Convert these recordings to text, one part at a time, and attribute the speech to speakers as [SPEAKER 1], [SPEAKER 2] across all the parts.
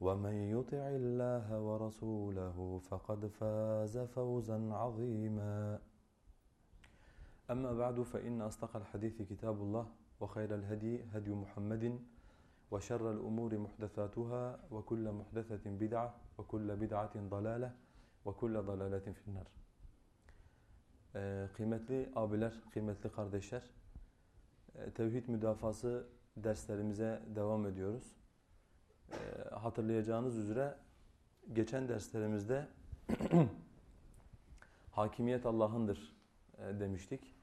[SPEAKER 1] ومن يطع الله ورسوله فقد فاز فوزا عظيما أما بعد فإن أصدق الحديث كتاب الله وخير الهدي هدي محمد وشر الأمور محدثاتها وكل محدثة بدعة وكل بدعة ضلالة وكل ضلالة في النار Kıymetli abiler, kıymetli kardeşler, tevhid müdafası derslerimize devam ediyoruz. Ee, hatırlayacağınız üzere geçen derslerimizde hakimiyet Allah'ındır e, demiştik.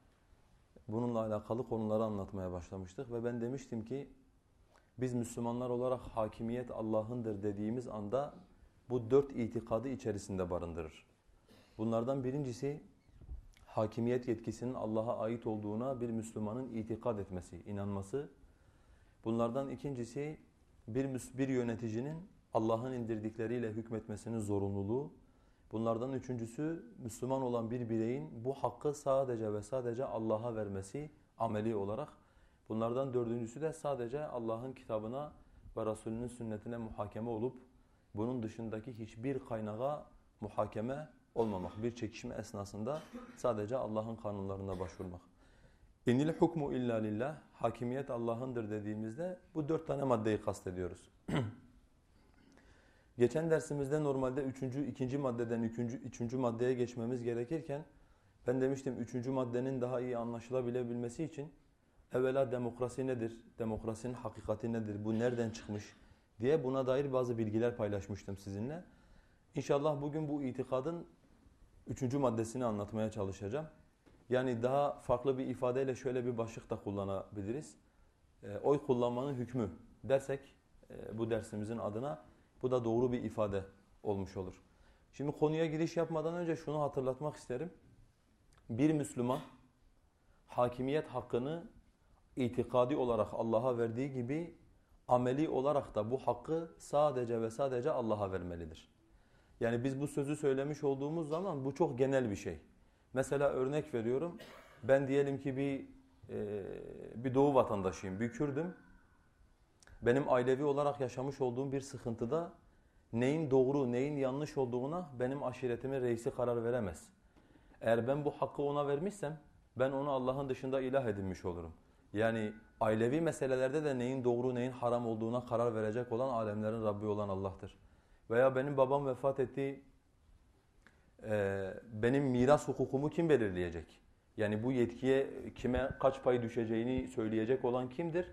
[SPEAKER 1] Bununla alakalı konuları anlatmaya başlamıştık ve ben demiştim ki biz Müslümanlar olarak hakimiyet Allah'ındır dediğimiz anda bu dört itikadı içerisinde barındırır. Bunlardan birincisi hakimiyet yetkisinin Allah'a ait olduğuna bir Müslümanın itikad etmesi, inanması. Bunlardan ikincisi bir, bir yöneticinin Allah'ın indirdikleriyle hükmetmesinin zorunluluğu. Bunlardan üçüncüsü Müslüman olan bir bireyin bu hakkı sadece ve sadece Allah'a vermesi ameli olarak. Bunlardan dördüncüsü de sadece Allah'ın kitabına ve Resulünün sünnetine muhakeme olup bunun dışındaki hiçbir kaynağa muhakeme olmamak. Bir çekişme esnasında sadece Allah'ın kanunlarına başvurmak. İnil hukmu illa lillah, hakimiyet Allah'ındır dediğimizde bu dört tane maddeyi kastediyoruz. Geçen dersimizde normalde üçüncü, ikinci maddeden üçüncü, üçüncü maddeye geçmemiz gerekirken ben demiştim üçüncü maddenin daha iyi anlaşılabilebilmesi için evvela demokrasi nedir, demokrasinin hakikati nedir, bu nereden çıkmış diye buna dair bazı bilgiler paylaşmıştım sizinle. İnşallah bugün bu itikadın üçüncü maddesini anlatmaya çalışacağım. Yani daha farklı bir ifadeyle şöyle bir başlık da kullanabiliriz. E, oy kullanmanın hükmü dersek e, bu dersimizin adına bu da doğru bir ifade olmuş olur. Şimdi konuya giriş yapmadan önce şunu hatırlatmak isterim. Bir Müslüman hakimiyet hakkını itikadi olarak Allah'a verdiği gibi ameli olarak da bu hakkı sadece ve sadece Allah'a vermelidir. Yani biz bu sözü söylemiş olduğumuz zaman bu çok genel bir şey. Mesela örnek veriyorum. Ben diyelim ki bir e, bir doğu vatandaşıyım, bir Kürdüm. Benim ailevi olarak yaşamış olduğum bir sıkıntıda neyin doğru, neyin yanlış olduğuna benim aşiretimin reisi karar veremez. Eğer ben bu hakkı ona vermişsem ben onu Allah'ın dışında ilah edinmiş olurum. Yani ailevi meselelerde de neyin doğru, neyin haram olduğuna karar verecek olan alemlerin Rabbi olan Allah'tır. Veya benim babam vefat etti, ee, benim miras hukukumu kim belirleyecek? Yani bu yetkiye kime kaç pay düşeceğini söyleyecek olan kimdir?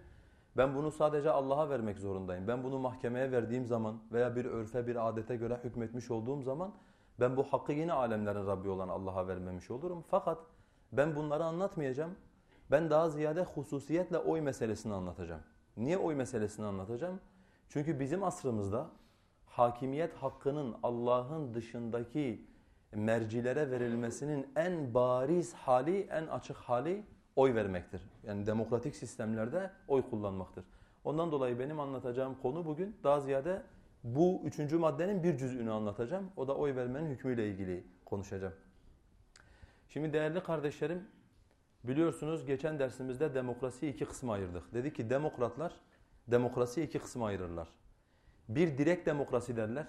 [SPEAKER 1] Ben bunu sadece Allah'a vermek zorundayım. Ben bunu mahkemeye verdiğim zaman veya bir örfe, bir adete göre hükmetmiş olduğum zaman ben bu hakkı yine alemlerin Rabbi olan Allah'a vermemiş olurum. Fakat ben bunları anlatmayacağım. Ben daha ziyade hususiyetle oy meselesini anlatacağım. Niye oy meselesini anlatacağım? Çünkü bizim asrımızda hakimiyet hakkının Allah'ın dışındaki mercilere verilmesinin en bariz hali, en açık hali oy vermektir. Yani demokratik sistemlerde oy kullanmaktır. Ondan dolayı benim anlatacağım konu bugün daha ziyade bu üçüncü maddenin bir cüz'ünü anlatacağım. O da oy vermenin hükmüyle ilgili konuşacağım. Şimdi değerli kardeşlerim biliyorsunuz geçen dersimizde demokrasiyi iki kısma ayırdık. Dedi ki demokratlar demokrasiyi iki kısma ayırırlar. Bir direkt demokrasi derler.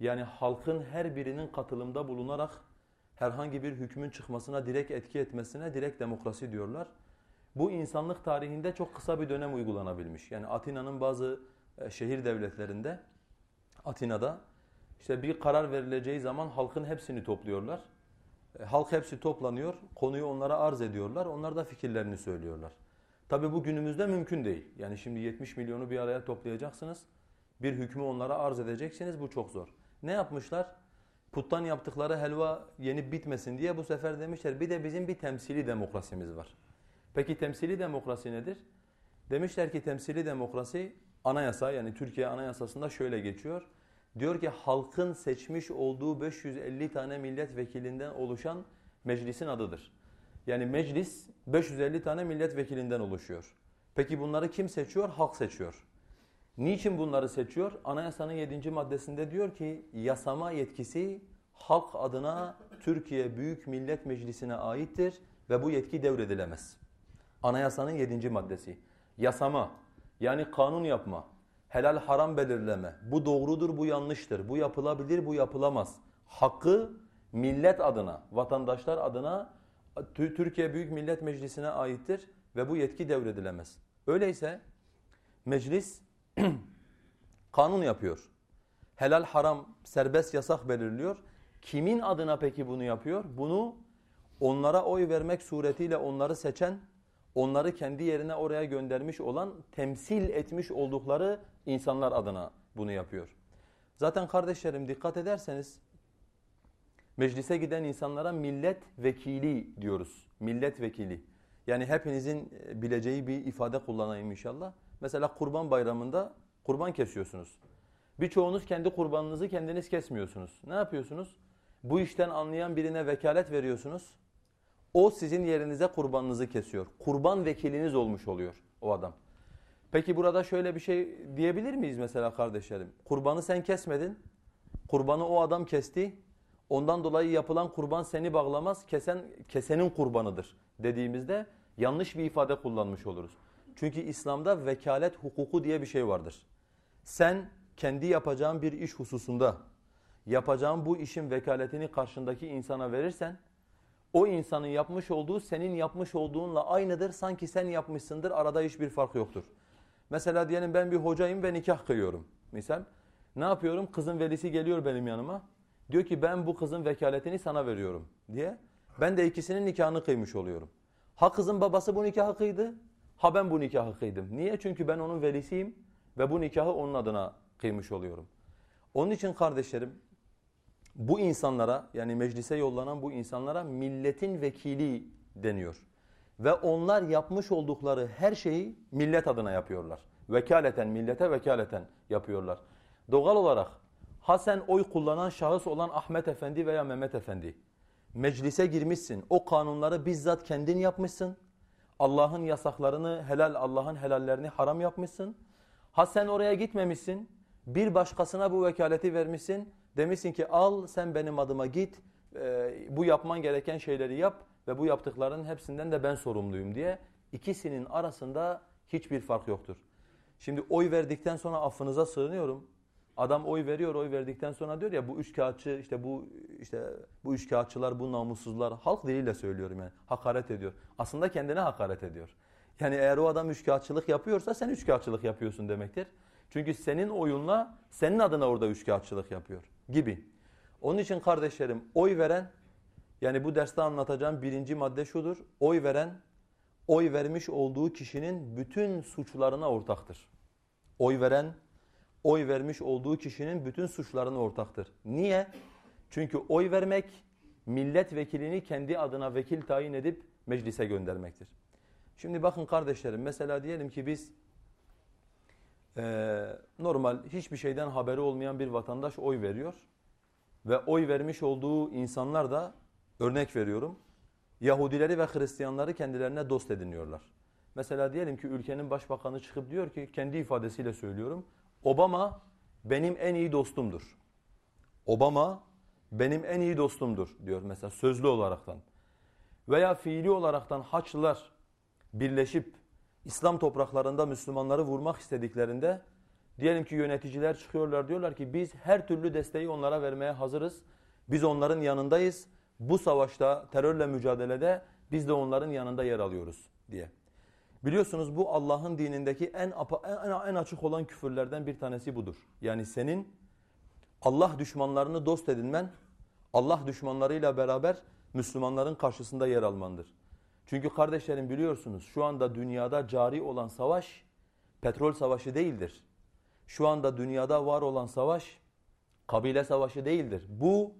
[SPEAKER 1] Yani halkın her birinin katılımda bulunarak herhangi bir hükmün çıkmasına direkt etki etmesine direkt demokrasi diyorlar. Bu insanlık tarihinde çok kısa bir dönem uygulanabilmiş. Yani Atina'nın bazı e, şehir devletlerinde, Atina'da işte bir karar verileceği zaman halkın hepsini topluyorlar. E, halk hepsi toplanıyor, konuyu onlara arz ediyorlar, onlar da fikirlerini söylüyorlar. Tabi bu günümüzde mümkün değil. Yani şimdi 70 milyonu bir araya toplayacaksınız, bir hükmü onlara arz edeceksiniz, bu çok zor. Ne yapmışlar? Puttan yaptıkları helva yenip bitmesin diye bu sefer demişler bir de bizim bir temsili demokrasimiz var. Peki temsili demokrasi nedir? Demişler ki temsili demokrasi anayasa yani Türkiye anayasasında şöyle geçiyor. Diyor ki halkın seçmiş olduğu 550 tane milletvekilinden oluşan meclisin adıdır. Yani meclis 550 tane milletvekilinden oluşuyor. Peki bunları kim seçiyor? Halk seçiyor. Niçin bunları seçiyor? Anayasanın 7. maddesinde diyor ki yasama yetkisi halk adına Türkiye Büyük Millet Meclisi'ne aittir ve bu yetki devredilemez. Anayasanın 7. maddesi. Yasama yani kanun yapma, helal haram belirleme. Bu doğrudur, bu yanlıştır. Bu yapılabilir, bu yapılamaz. Hakkı millet adına, vatandaşlar adına Türkiye Büyük Millet Meclisi'ne aittir ve bu yetki devredilemez. Öyleyse meclis kanun yapıyor. Helal haram serbest yasak belirliyor. Kimin adına peki bunu yapıyor? Bunu onlara oy vermek suretiyle onları seçen, onları kendi yerine oraya göndermiş olan, temsil etmiş oldukları insanlar adına bunu yapıyor. Zaten kardeşlerim dikkat ederseniz meclise giden insanlara millet vekili diyoruz. Millet vekili. Yani hepinizin bileceği bir ifade kullanayım inşallah. Mesela kurban bayramında kurban kesiyorsunuz. Birçoğunuz kendi kurbanınızı kendiniz kesmiyorsunuz. Ne yapıyorsunuz? Bu işten anlayan birine vekalet veriyorsunuz. O sizin yerinize kurbanınızı kesiyor. Kurban vekiliniz olmuş oluyor o adam. Peki burada şöyle bir şey diyebilir miyiz mesela kardeşlerim? Kurbanı sen kesmedin. Kurbanı o adam kesti. Ondan dolayı yapılan kurban seni bağlamaz. Kesen kesenin kurbanıdır dediğimizde yanlış bir ifade kullanmış oluruz. Çünkü İslam'da vekalet hukuku diye bir şey vardır. Sen kendi yapacağın bir iş hususunda yapacağın bu işin vekaletini karşındaki insana verirsen o insanın yapmış olduğu senin yapmış olduğunla aynıdır. Sanki sen yapmışsındır arada hiçbir fark yoktur. Mesela diyelim ben bir hocayım ve nikah kıyıyorum. Misal ne yapıyorum? Kızın velisi geliyor benim yanıma. Diyor ki ben bu kızın vekaletini sana veriyorum diye. Ben de ikisinin nikahını kıymış oluyorum. Ha kızın babası bu nikahı kıydı Ha ben bu nikahı kıydım. Niye? Çünkü ben onun velisiyim ve bu nikahı onun adına kıymış oluyorum. Onun için kardeşlerim bu insanlara yani meclise yollanan bu insanlara milletin vekili deniyor. Ve onlar yapmış oldukları her şeyi millet adına yapıyorlar. Vekaleten, millete vekaleten yapıyorlar. Doğal olarak ha sen oy kullanan şahıs olan Ahmet Efendi veya Mehmet Efendi meclise girmişsin. O kanunları bizzat kendin yapmışsın. Allah'ın yasaklarını helal, Allah'ın helallerini haram yapmışsın. Ha sen oraya gitmemişsin, bir başkasına bu vekaleti vermişsin. Demişsin ki al sen benim adıma git, e, bu yapman gereken şeyleri yap ve bu yaptıklarının hepsinden de ben sorumluyum diye. İkisinin arasında hiçbir fark yoktur. Şimdi oy verdikten sonra affınıza sığınıyorum. Adam oy veriyor, oy verdikten sonra diyor ya bu üç kağıtçı, işte bu işte bu üç kağıtçılar, bu namussuzlar halk diliyle söylüyorum yani hakaret ediyor. Aslında kendine hakaret ediyor. Yani eğer o adam üç kağıtçılık yapıyorsa sen üç kağıtçılık yapıyorsun demektir. Çünkü senin oyunla senin adına orada üç kağıtçılık yapıyor gibi. Onun için kardeşlerim oy veren yani bu derste anlatacağım birinci madde şudur. Oy veren oy vermiş olduğu kişinin bütün suçlarına ortaktır. Oy veren oy vermiş olduğu kişinin bütün suçlarına ortaktır. Niye? Çünkü oy vermek milletvekilini kendi adına vekil tayin edip meclise göndermektir. Şimdi bakın kardeşlerim mesela diyelim ki biz e, normal hiçbir şeyden haberi olmayan bir vatandaş oy veriyor ve oy vermiş olduğu insanlar da örnek veriyorum Yahudileri ve Hristiyanları kendilerine dost ediniyorlar. Mesela diyelim ki ülkenin başbakanı çıkıp diyor ki kendi ifadesiyle söylüyorum Obama benim en iyi dostumdur. Obama benim en iyi dostumdur diyor mesela sözlü olaraktan. Veya fiili olaraktan Haçlılar birleşip İslam topraklarında Müslümanları vurmak istediklerinde Diyelim ki yöneticiler çıkıyorlar diyorlar ki biz her türlü desteği onlara vermeye hazırız. Biz onların yanındayız. Bu savaşta terörle mücadelede biz de onların yanında yer alıyoruz diye. Biliyorsunuz bu Allah'ın dinindeki en, en, en açık olan küfürlerden bir tanesi budur. Yani senin Allah düşmanlarını dost edinmen, Allah düşmanlarıyla beraber Müslümanların karşısında yer almandır. Çünkü kardeşlerim biliyorsunuz şu anda dünyada cari olan savaş petrol savaşı değildir. Şu anda dünyada var olan savaş kabile savaşı değildir. Bu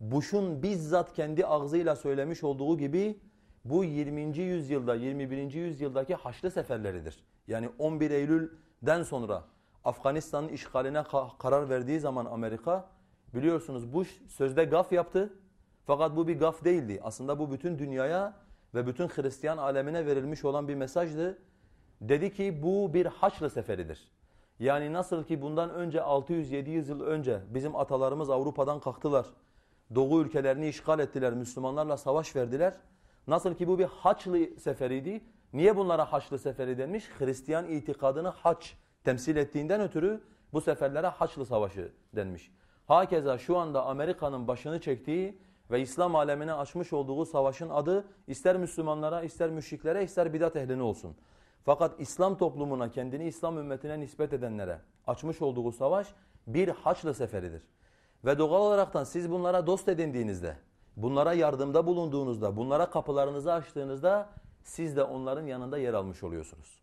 [SPEAKER 1] Bush'un bizzat kendi ağzıyla söylemiş olduğu gibi bu 20. yüzyılda 21. yüzyıldaki Haçlı seferleridir. Yani 11 Eylül'den sonra Afganistan'ın işgaline karar verdiği zaman Amerika biliyorsunuz Bush sözde gaf yaptı. Fakat bu bir gaf değildi. Aslında bu bütün dünyaya ve bütün Hristiyan alemine verilmiş olan bir mesajdı. Dedi ki bu bir Haçlı seferidir. Yani nasıl ki bundan önce 600-700 yıl önce bizim atalarımız Avrupa'dan kalktılar. Doğu ülkelerini işgal ettiler, Müslümanlarla savaş verdiler. Nasıl ki bu bir Haçlı seferiydi. Niye bunlara Haçlı seferi denmiş? Hristiyan itikadını Haç temsil ettiğinden ötürü bu seferlere Haçlı Savaşı denmiş. Hakeza şu anda Amerika'nın başını çektiği ve İslam alemine açmış olduğu savaşın adı ister Müslümanlara, ister müşriklere, ister bidat ehline olsun. Fakat İslam toplumuna, kendini İslam ümmetine nispet edenlere açmış olduğu savaş bir Haçlı seferidir. Ve doğal olaraktan siz bunlara dost edindiğinizde, bunlara yardımda bulunduğunuzda, bunlara kapılarınızı açtığınızda siz de onların yanında yer almış oluyorsunuz.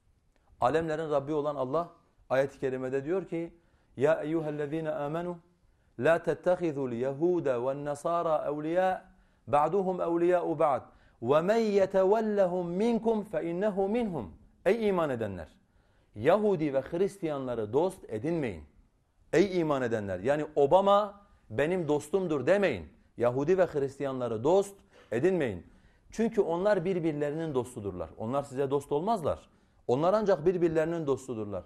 [SPEAKER 1] Alemlerin Rabbi olan Allah ayet-i kerimede diyor ki Ya eyyühellezine amenu la tettehizul yehude ve nasara evliya ba'duhum evliya'u ba'd ve men yetevellehum minkum fe innehu minhum Ey iman edenler Yahudi ve Hristiyanları dost edinmeyin. Ey iman edenler yani Obama benim dostumdur demeyin. Yahudi ve Hristiyanları dost edinmeyin. Çünkü onlar birbirlerinin dostudurlar. Onlar size dost olmazlar. Onlar ancak birbirlerinin dostudurlar.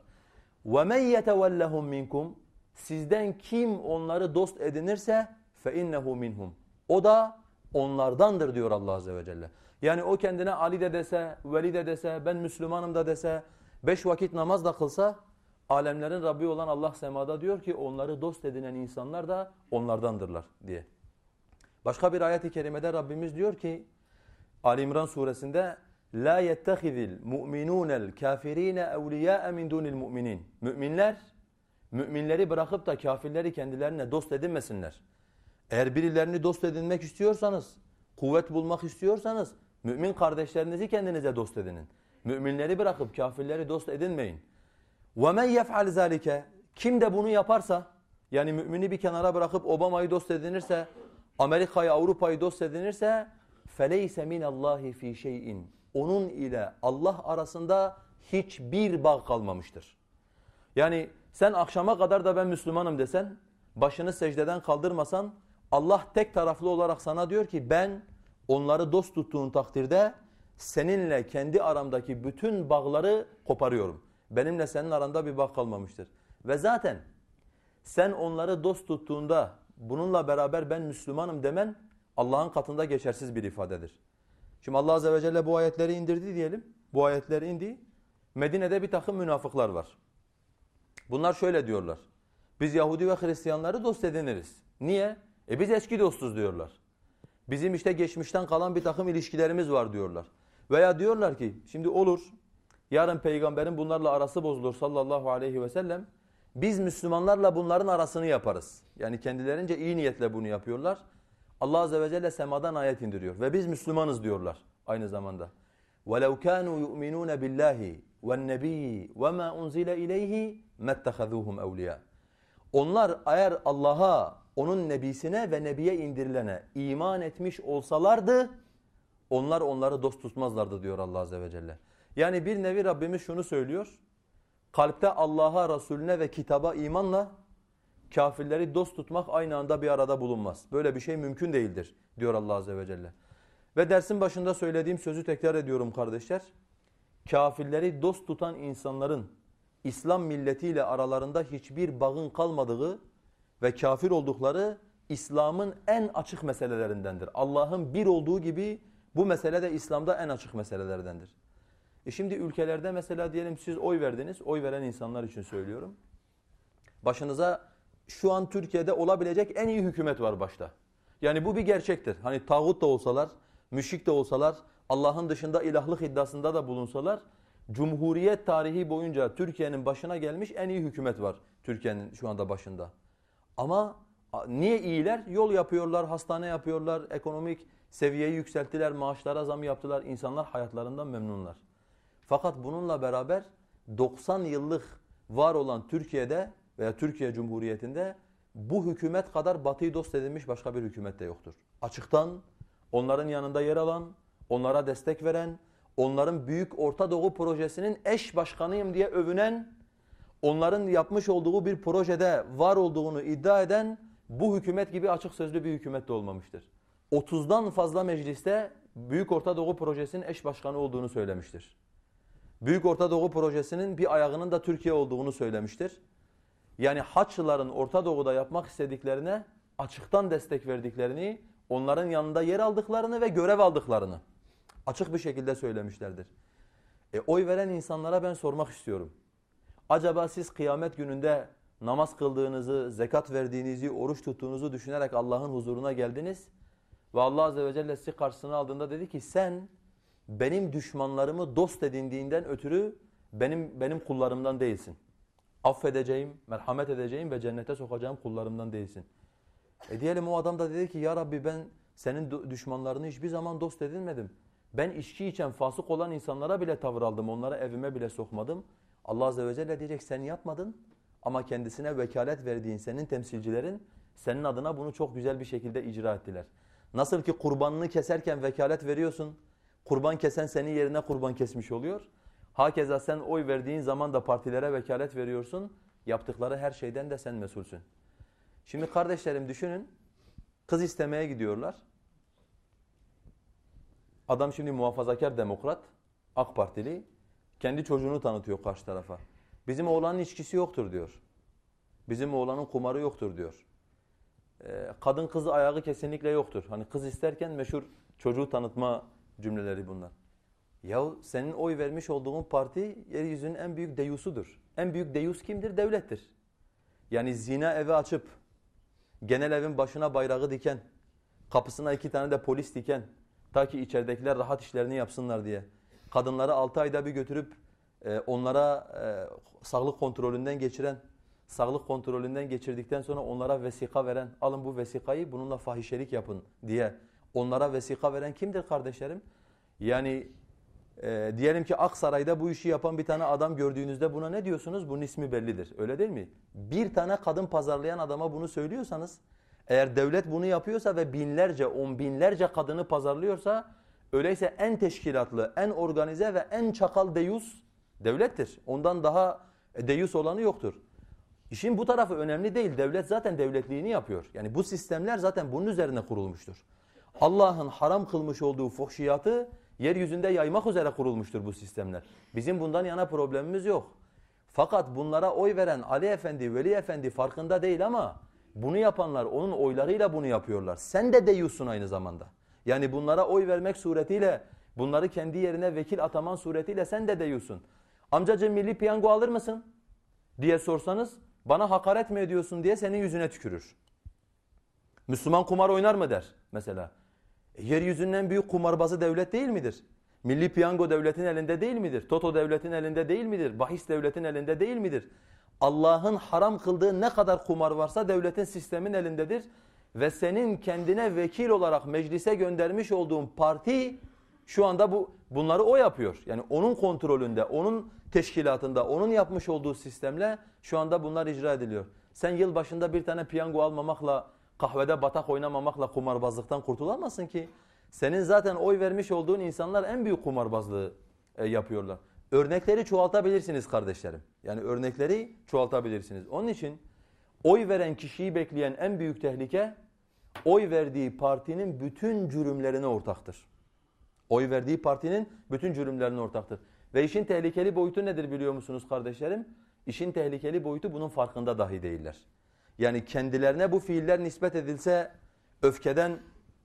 [SPEAKER 1] وَمَنْ يَتَوَلَّهُمْ مِنْكُمْ Sizden kim onları dost edinirse فَاِنَّهُ مِنْهُمْ O da onlardandır diyor Allah Azze ve Celle. Yani o kendine Ali de dese, Veli de dese, ben Müslümanım da dese, beş vakit namaz da kılsa, alemlerin Rabbi olan Allah semada diyor ki onları dost edinen insanlar da onlardandırlar diye. Başka bir ayet-i kerimede Rabbimiz diyor ki, Ali İmran suresinde la yettehizil mu'minunel kafirine evliya min dunil mu'minin. Müminler müminleri bırakıp da kafirleri kendilerine dost edinmesinler. Eğer birilerini dost edinmek istiyorsanız, kuvvet bulmak istiyorsanız mümin kardeşlerinizi kendinize dost edinin. Müminleri bırakıp kafirleri dost edinmeyin. وَمَنْ يَفْعَلْ ذَٰلِكَ Kim de bunu yaparsa, yani mümini bir kenara bırakıp Obama'yı dost edinirse, Amerika'yı, Avrupa'yı dost edinirse فَلَيْسَ مِنَ اللّٰهِ ف۪ي شَيْءٍ onun ile Allah arasında hiçbir bağ kalmamıştır. Yani sen akşama kadar da ben Müslümanım desen, başını secdeden kaldırmasan, Allah tek taraflı olarak sana diyor ki ben onları dost tuttuğun takdirde seninle kendi aramdaki bütün bağları koparıyorum. Benimle senin aranda bir bağ kalmamıştır. Ve zaten sen onları dost tuttuğunda bununla beraber ben Müslümanım demen Allah'ın katında geçersiz bir ifadedir. Şimdi Allah Azze ve Celle bu ayetleri indirdi diyelim. Bu ayetler indi. Medine'de bir takım münafıklar var. Bunlar şöyle diyorlar. Biz Yahudi ve Hristiyanları dost ediniriz. Niye? E biz eski dostuz diyorlar. Bizim işte geçmişten kalan bir takım ilişkilerimiz var diyorlar. Veya diyorlar ki şimdi olur yarın peygamberin bunlarla arası bozulur sallallahu aleyhi ve sellem. Biz Müslümanlarla bunların arasını yaparız. Yani kendilerince iyi niyetle bunu yapıyorlar. Allah Azze ve Celle semadan ayet indiriyor. Ve biz Müslümanız diyorlar aynı zamanda. وَلَوْ كَانُوا يُؤْمِنُونَ بِاللّٰهِ وَالنَّبِيِّ وَمَا أُنْزِلَ إِلَيْهِ مَتَّخَذُوهُمْ اَوْلِيَا Onlar eğer Allah'a, onun nebisine ve nebiye indirilene iman etmiş olsalardı, onlar onları dost tutmazlardı diyor Allah Azze ve Celle. Yani bir nevi Rabbimiz şunu söylüyor. Kalpte Allah'a, Resulüne ve kitaba imanla kafirleri dost tutmak aynı anda bir arada bulunmaz. Böyle bir şey mümkün değildir diyor Allah Azze ve Celle. Ve dersin başında söylediğim sözü tekrar ediyorum kardeşler. Kafirleri dost tutan insanların İslam milletiyle aralarında hiçbir bağın kalmadığı ve kafir oldukları İslam'ın en açık meselelerindendir. Allah'ın bir olduğu gibi bu mesele de İslam'da en açık meselelerdendir. E şimdi ülkelerde mesela diyelim siz oy verdiniz, oy veren insanlar için söylüyorum. Başınıza şu an Türkiye'de olabilecek en iyi hükümet var başta. Yani bu bir gerçektir. Hani tağut da olsalar, müşrik de olsalar, Allah'ın dışında ilahlık iddiasında da bulunsalar, Cumhuriyet tarihi boyunca Türkiye'nin başına gelmiş en iyi hükümet var Türkiye'nin şu anda başında. Ama niye iyiler? Yol yapıyorlar, hastane yapıyorlar, ekonomik seviyeyi yükselttiler, maaşlara zam yaptılar, insanlar hayatlarından memnunlar. Fakat bununla beraber 90 yıllık var olan Türkiye'de veya Türkiye Cumhuriyeti'nde bu hükümet kadar batıyı dost edilmiş başka bir hükümet de yoktur. Açıktan onların yanında yer alan, onlara destek veren, onların Büyük Orta Doğu Projesi'nin eş başkanıyım diye övünen, onların yapmış olduğu bir projede var olduğunu iddia eden bu hükümet gibi açık sözlü bir hükümet de olmamıştır. 30'dan fazla mecliste Büyük Orta Doğu Projesi'nin eş başkanı olduğunu söylemiştir. Büyük Orta Doğu Projesi'nin bir ayağının da Türkiye olduğunu söylemiştir. Yani Haçlıların Orta Doğu'da yapmak istediklerine açıktan destek verdiklerini, onların yanında yer aldıklarını ve görev aldıklarını açık bir şekilde söylemişlerdir. E, oy veren insanlara ben sormak istiyorum. Acaba siz kıyamet gününde namaz kıldığınızı, zekat verdiğinizi, oruç tuttuğunuzu düşünerek Allah'ın huzuruna geldiniz ve Allah Azze ve Celle sizi karşısına aldığında dedi ki sen benim düşmanlarımı dost edindiğinden ötürü benim benim kullarımdan değilsin. Affedeceğim, merhamet edeceğim ve cennete sokacağım kullarımdan değilsin. E diyelim o adam da dedi ki ya Rabbi ben senin düşmanlarını hiçbir zaman dost edinmedim. Ben içki içen, fasık olan insanlara bile tavır aldım, onlara evime bile sokmadım. Allah Azze ve Celle diyecek sen yapmadın ama kendisine vekalet verdiğin senin temsilcilerin senin adına bunu çok güzel bir şekilde icra ettiler. Nasıl ki kurbanını keserken vekalet veriyorsun, kurban kesen senin yerine kurban kesmiş oluyor. Hakeza sen oy verdiğin zaman da partilere vekalet veriyorsun. Yaptıkları her şeyden de sen mesulsün. Şimdi kardeşlerim düşünün. Kız istemeye gidiyorlar. Adam şimdi muhafazakar demokrat, AK Partili. Kendi çocuğunu tanıtıyor karşı tarafa. Bizim oğlanın içkisi yoktur diyor. Bizim oğlanın kumarı yoktur diyor. Ee, kadın kızı ayağı kesinlikle yoktur. Hani kız isterken meşhur çocuğu tanıtma cümleleri bunlar. Yahu senin oy vermiş olduğun parti yeryüzünün en büyük deyusudur. En büyük deyus kimdir? Devlettir. Yani zina evi açıp genel evin başına bayrağı diken, kapısına iki tane de polis diken ta ki içeridekiler rahat işlerini yapsınlar diye. Kadınları altı ayda bir götürüp e, onlara e, sağlık kontrolünden geçiren, sağlık kontrolünden geçirdikten sonra onlara vesika veren, alın bu vesikayı bununla fahişelik yapın diye onlara vesika veren kimdir kardeşlerim? Yani e, diyelim ki Aksaray'da bu işi yapan bir tane adam gördüğünüzde buna ne diyorsunuz? Bunun ismi bellidir. Öyle değil mi? Bir tane kadın pazarlayan adama bunu söylüyorsanız eğer devlet bunu yapıyorsa ve binlerce, on binlerce kadını pazarlıyorsa öyleyse en teşkilatlı, en organize ve en çakal deyus devlettir. Ondan daha deyus olanı yoktur. İşin bu tarafı önemli değil. Devlet zaten devletliğini yapıyor. Yani bu sistemler zaten bunun üzerine kurulmuştur. Allah'ın haram kılmış olduğu fuhşiyatı yeryüzünde yaymak üzere kurulmuştur bu sistemler. Bizim bundan yana problemimiz yok. Fakat bunlara oy veren Ali Efendi, Veli Efendi farkında değil ama bunu yapanlar onun oylarıyla bunu yapıyorlar. Sen de deyusun aynı zamanda. Yani bunlara oy vermek suretiyle, bunları kendi yerine vekil ataman suretiyle sen de deyusun. Amcacığım milli piyango alır mısın? diye sorsanız bana hakaret mi ediyorsun diye senin yüzüne tükürür. Müslüman kumar oynar mı der mesela. E, yeryüzünün en büyük kumarbazı devlet değil midir? Milli piyango devletin elinde değil midir? Toto devletin elinde değil midir? Bahis devletin elinde değil midir? Allah'ın haram kıldığı ne kadar kumar varsa devletin sistemin elindedir. Ve senin kendine vekil olarak meclise göndermiş olduğun parti şu anda bu bunları o yapıyor. Yani onun kontrolünde, onun teşkilatında, onun yapmış olduğu sistemle şu anda bunlar icra ediliyor. Sen yıl başında bir tane piyango almamakla kahvede batak oynamamakla kumarbazlıktan kurtulamazsın ki. Senin zaten oy vermiş olduğun insanlar en büyük kumarbazlığı e, yapıyorlar. Örnekleri çoğaltabilirsiniz kardeşlerim. Yani örnekleri çoğaltabilirsiniz. Onun için oy veren kişiyi bekleyen en büyük tehlike oy verdiği partinin bütün cürümlerine ortaktır. Oy verdiği partinin bütün cürümlerine ortaktır. Ve işin tehlikeli boyutu nedir biliyor musunuz kardeşlerim? İşin tehlikeli boyutu bunun farkında dahi değiller. Yani kendilerine bu fiiller nispet edilse öfkeden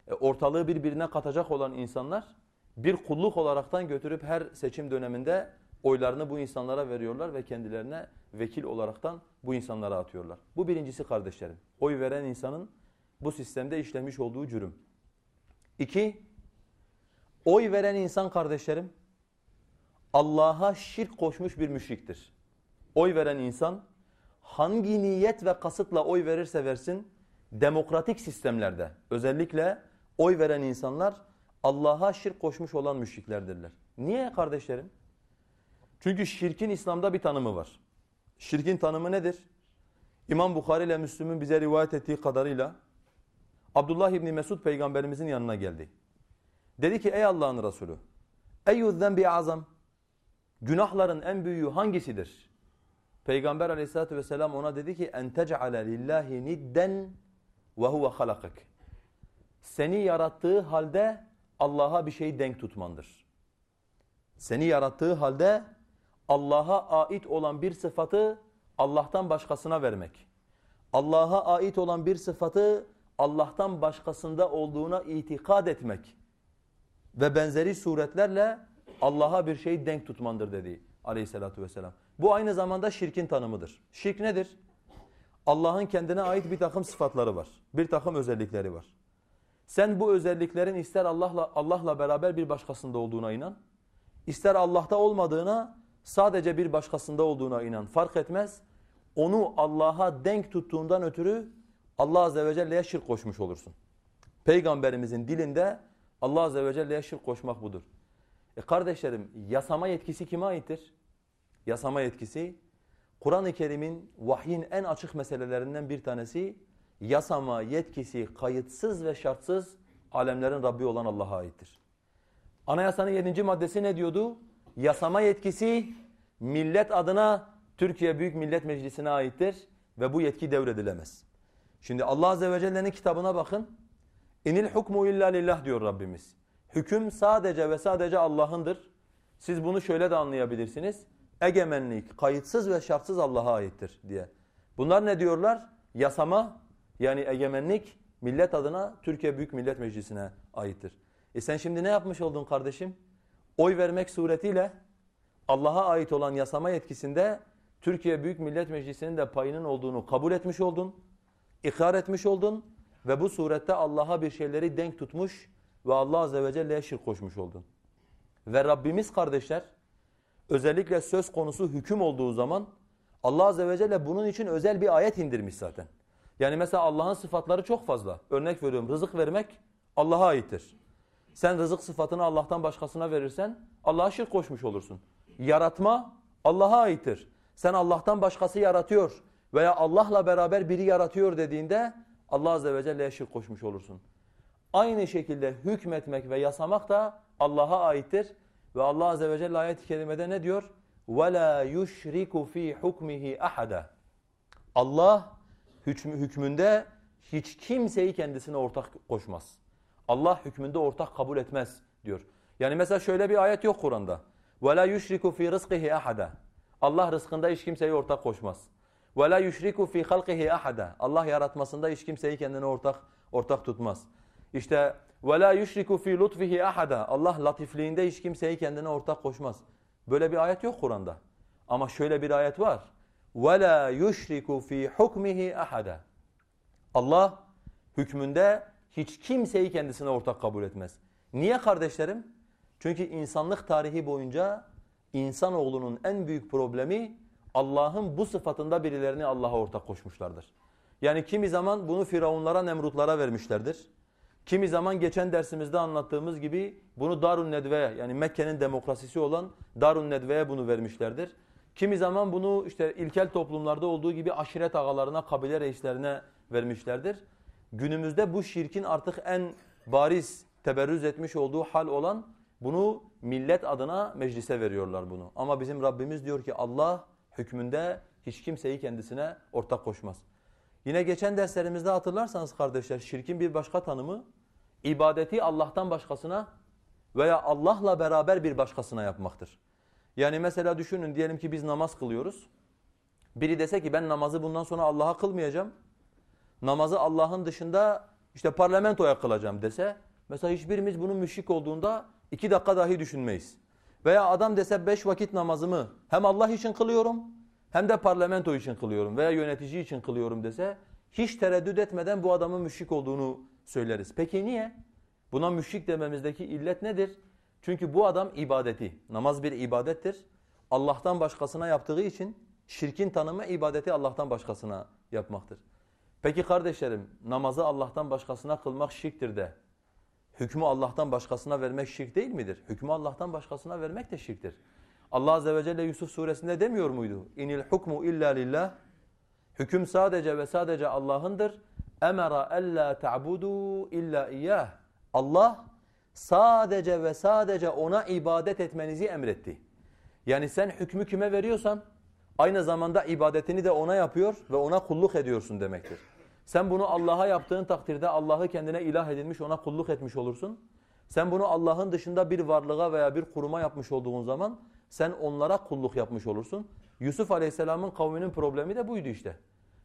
[SPEAKER 1] e, ortalığı birbirine katacak olan insanlar bir kulluk olaraktan götürüp her seçim döneminde oylarını bu insanlara veriyorlar ve kendilerine vekil olaraktan bu insanlara atıyorlar. Bu birincisi kardeşlerim. Oy veren insanın bu sistemde işlemiş olduğu cürüm. İki, oy veren insan kardeşlerim Allah'a şirk koşmuş bir müşriktir. Oy veren insan hangi niyet ve kasıtla oy verirse versin demokratik sistemlerde özellikle oy veren insanlar Allah'a şirk koşmuş olan müşriklerdirler. Niye kardeşlerim? Çünkü şirkin İslam'da bir tanımı var. Şirkin tanımı nedir? İmam Bukhari ile Müslüm'ün bize rivayet ettiği kadarıyla Abdullah İbni Mesud peygamberimizin yanına geldi. Dedi ki ey Allah'ın Resulü eyyüzden bir azam günahların en büyüğü hangisidir? Peygamber aleyhissalatü vesselam ona dedi ki en tec'ale lillahi nidden ve huve. Seni yarattığı halde Allah'a bir şeyi denk tutmandır. Seni yarattığı halde Allah'a ait olan bir sıfatı Allah'tan başkasına vermek. Allah'a ait olan bir sıfatı Allah'tan başkasında olduğuna itikad etmek ve benzeri suretlerle Allah'a bir şeyi denk tutmandır dedi aleyhissalatu vesselam. Bu aynı zamanda şirkin tanımıdır. Şirk nedir? Allah'ın kendine ait bir takım sıfatları var. Bir takım özellikleri var. Sen bu özelliklerin ister Allah'la Allah'la beraber bir başkasında olduğuna inan, ister Allah'ta olmadığına sadece bir başkasında olduğuna inan. Fark etmez. Onu Allah'a denk tuttuğundan ötürü Allah azze ve celle'ye şirk koşmuş olursun. Peygamberimizin dilinde Allah azze ve celle'ye şirk koşmak budur. E kardeşlerim yasama yetkisi kime aittir? Yasama yetkisi Kur'an-ı Kerim'in vahyin en açık meselelerinden bir tanesi yasama yetkisi kayıtsız ve şartsız alemlerin Rabbi olan Allah'a aittir. Anayasanın 7. maddesi ne diyordu? Yasama yetkisi millet adına Türkiye Büyük Millet Meclisi'ne aittir ve bu yetki devredilemez. Şimdi Allah Azze ve Celle'nin kitabına bakın. İnil hukmu illa lillah diyor Rabbimiz. Hüküm sadece ve sadece Allah'ındır. Siz bunu şöyle de anlayabilirsiniz. Egemenlik kayıtsız ve şartsız Allah'a aittir diye. Bunlar ne diyorlar? Yasama yani egemenlik millet adına Türkiye Büyük Millet Meclisi'ne aittir. E sen şimdi ne yapmış oldun kardeşim? Oy vermek suretiyle Allah'a ait olan yasama yetkisinde Türkiye Büyük Millet Meclisi'nin de payının olduğunu kabul etmiş oldun, ikrar etmiş oldun ve bu surette Allah'a bir şeyleri denk tutmuş ve Allah Azze ve Celle'ye şirk koşmuş oldun. Ve Rabbimiz kardeşler özellikle söz konusu hüküm olduğu zaman Allah Azze ve Celle bunun için özel bir ayet indirmiş zaten. Yani mesela Allah'ın sıfatları çok fazla. Örnek veriyorum rızık vermek Allah'a aittir. Sen rızık sıfatını Allah'tan başkasına verirsen Allah'a şirk koşmuş olursun. Yaratma Allah'a aittir. Sen Allah'tan başkası yaratıyor veya Allah'la beraber biri yaratıyor dediğinde Allah Azze ve Celle'ye şirk koşmuş olursun. Aynı şekilde hükmetmek ve yasamak da Allah'a aittir. Ve Allah Azze ve Celle ayet-i kerimede ne diyor? وَلَا يُشْرِكُ ف۪ي حُكْمِهِ أَحَدًا Allah hükmünde hiç kimseyi kendisine ortak koşmaz. Allah hükmünde ortak kabul etmez diyor. Yani mesela şöyle bir ayet yok Kur'an'da. وَلَا يُشْرِكُ ف۪ي رِزْقِهِ أَحَدًا Allah rızkında hiç kimseyi ortak koşmaz. وَلَا يُشْرِكُ ف۪ي خَلْقِهِ أَحَدًا Allah yaratmasında hiç kimseyi kendine ortak ortak tutmaz. İşte وَلَا يُشْرِكُ ف۪ي لُطْفِهِ أَحَدًا Allah latifliğinde hiç kimseyi kendine ortak koşmaz. Böyle bir ayet yok Kur'an'da. Ama şöyle bir ayet var. وَلَا يُشْرِكُ ف۪ي حُكْمِهِ أَحَدًا Allah hükmünde hiç kimseyi kendisine ortak kabul etmez. Niye kardeşlerim? Çünkü insanlık tarihi boyunca insanoğlunun en büyük problemi Allah'ın bu sıfatında birilerini Allah'a ortak koşmuşlardır. Yani kimi zaman bunu firavunlara, nemrutlara vermişlerdir. Kimi zaman geçen dersimizde anlattığımız gibi bunu Darun Nedve'ye yani Mekke'nin demokrasisi olan Darun Nedve'ye bunu vermişlerdir. Kimi zaman bunu işte ilkel toplumlarda olduğu gibi aşiret ağalarına, kabile reislerine vermişlerdir. Günümüzde bu şirkin artık en bariz teberrüz etmiş olduğu hal olan bunu millet adına meclise veriyorlar bunu. Ama bizim Rabbimiz diyor ki Allah hükmünde hiç kimseyi kendisine ortak koşmaz. Yine geçen derslerimizde hatırlarsanız kardeşler şirkin bir başka tanımı ibadeti Allah'tan başkasına veya Allah'la beraber bir başkasına yapmaktır. Yani mesela düşünün diyelim ki biz namaz kılıyoruz. Biri dese ki ben namazı bundan sonra Allah'a kılmayacağım. Namazı Allah'ın dışında işte parlamentoya kılacağım dese. Mesela hiçbirimiz bunun müşrik olduğunda iki dakika dahi düşünmeyiz. Veya adam dese beş vakit namazımı hem Allah için kılıyorum hem de parlamento için kılıyorum veya yönetici için kılıyorum dese hiç tereddüt etmeden bu adamın müşrik olduğunu söyleriz. Peki niye? Buna müşrik dememizdeki illet nedir? Çünkü bu adam ibadeti, namaz bir ibadettir. Allah'tan başkasına yaptığı için şirkin tanımı ibadeti Allah'tan başkasına yapmaktır. Peki kardeşlerim namazı Allah'tan başkasına kılmak şirktir de hükmü Allah'tan başkasına vermek şirk değil midir? Hükmü Allah'tan başkasına vermek de şirktir. Allah Azze ve Celle Yusuf suresinde demiyor muydu? İnil hukmu illa lillah. Hüküm sadece ve sadece Allah'ındır. Emera ella ta'budu illa iyyah. Allah sadece ve sadece ona ibadet etmenizi emretti. Yani sen hükmü kime veriyorsan aynı zamanda ibadetini de ona yapıyor ve ona kulluk ediyorsun demektir. Sen bunu Allah'a yaptığın takdirde Allah'ı kendine ilah edinmiş, ona kulluk etmiş olursun. Sen bunu Allah'ın dışında bir varlığa veya bir kuruma yapmış olduğun zaman sen onlara kulluk yapmış olursun. Yusuf Aleyhisselam'ın kavminin problemi de buydu işte.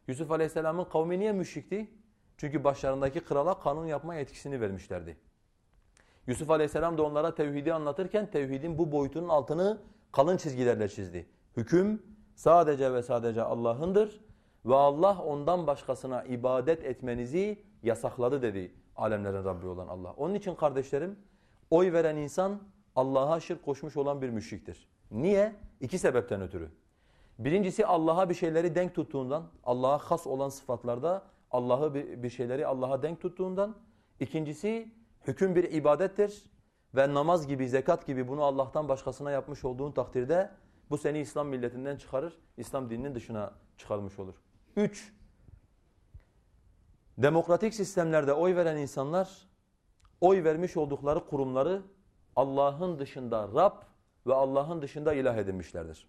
[SPEAKER 1] Yusuf Aleyhisselam'ın kavmi niye müşrikti? Çünkü başlarındaki krala kanun yapma yetkisini vermişlerdi. Yusuf Aleyhisselam da onlara tevhidi anlatırken tevhidin bu boyutunun altını kalın çizgilerle çizdi. Hüküm sadece ve sadece Allah'ındır ve Allah ondan başkasına ibadet etmenizi yasakladı dedi alemlerin Rabbi olan Allah. Onun için kardeşlerim oy veren insan Allah'a şirk koşmuş olan bir müşriktir. Niye? İki sebepten ötürü. Birincisi Allah'a bir şeyleri denk tuttuğundan, Allah'a has olan sıfatlarda Allah'ı bir şeyleri Allah'a denk tuttuğundan. İkincisi hüküm bir ibadettir ve namaz gibi, zekat gibi bunu Allah'tan başkasına yapmış olduğun takdirde bu seni İslam milletinden çıkarır, İslam dininin dışına çıkarmış olur. Üç, demokratik sistemlerde oy veren insanlar oy vermiş oldukları kurumları Allah'ın dışında Rab ve Allah'ın dışında ilah edinmişlerdir.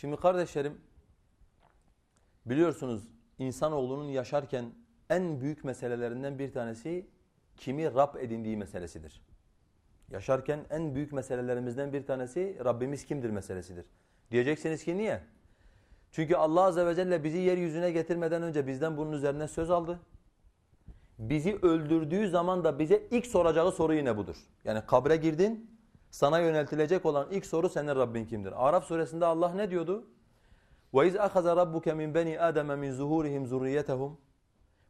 [SPEAKER 1] Şimdi kardeşlerim biliyorsunuz insanoğlunun yaşarken en büyük meselelerinden bir tanesi kimi Rab edindiği meselesidir. Yaşarken en büyük meselelerimizden bir tanesi Rabbimiz kimdir meselesidir. Diyeceksiniz ki niye? Çünkü Allah Azze ve Celle bizi yeryüzüne getirmeden önce bizden bunun üzerine söz aldı. Bizi öldürdüğü zaman da bize ilk soracağı soru yine budur. Yani kabre girdin, sana yöneltilecek olan ilk soru senin Rabbin kimdir? Araf suresinde Allah ne diyordu? وَاِذْ أَخَذَ رَبُّكَ مِنْ بَنِي آدَمَ مِنْ زُهُورِهِمْ ذُرِّيَّتَهُمْ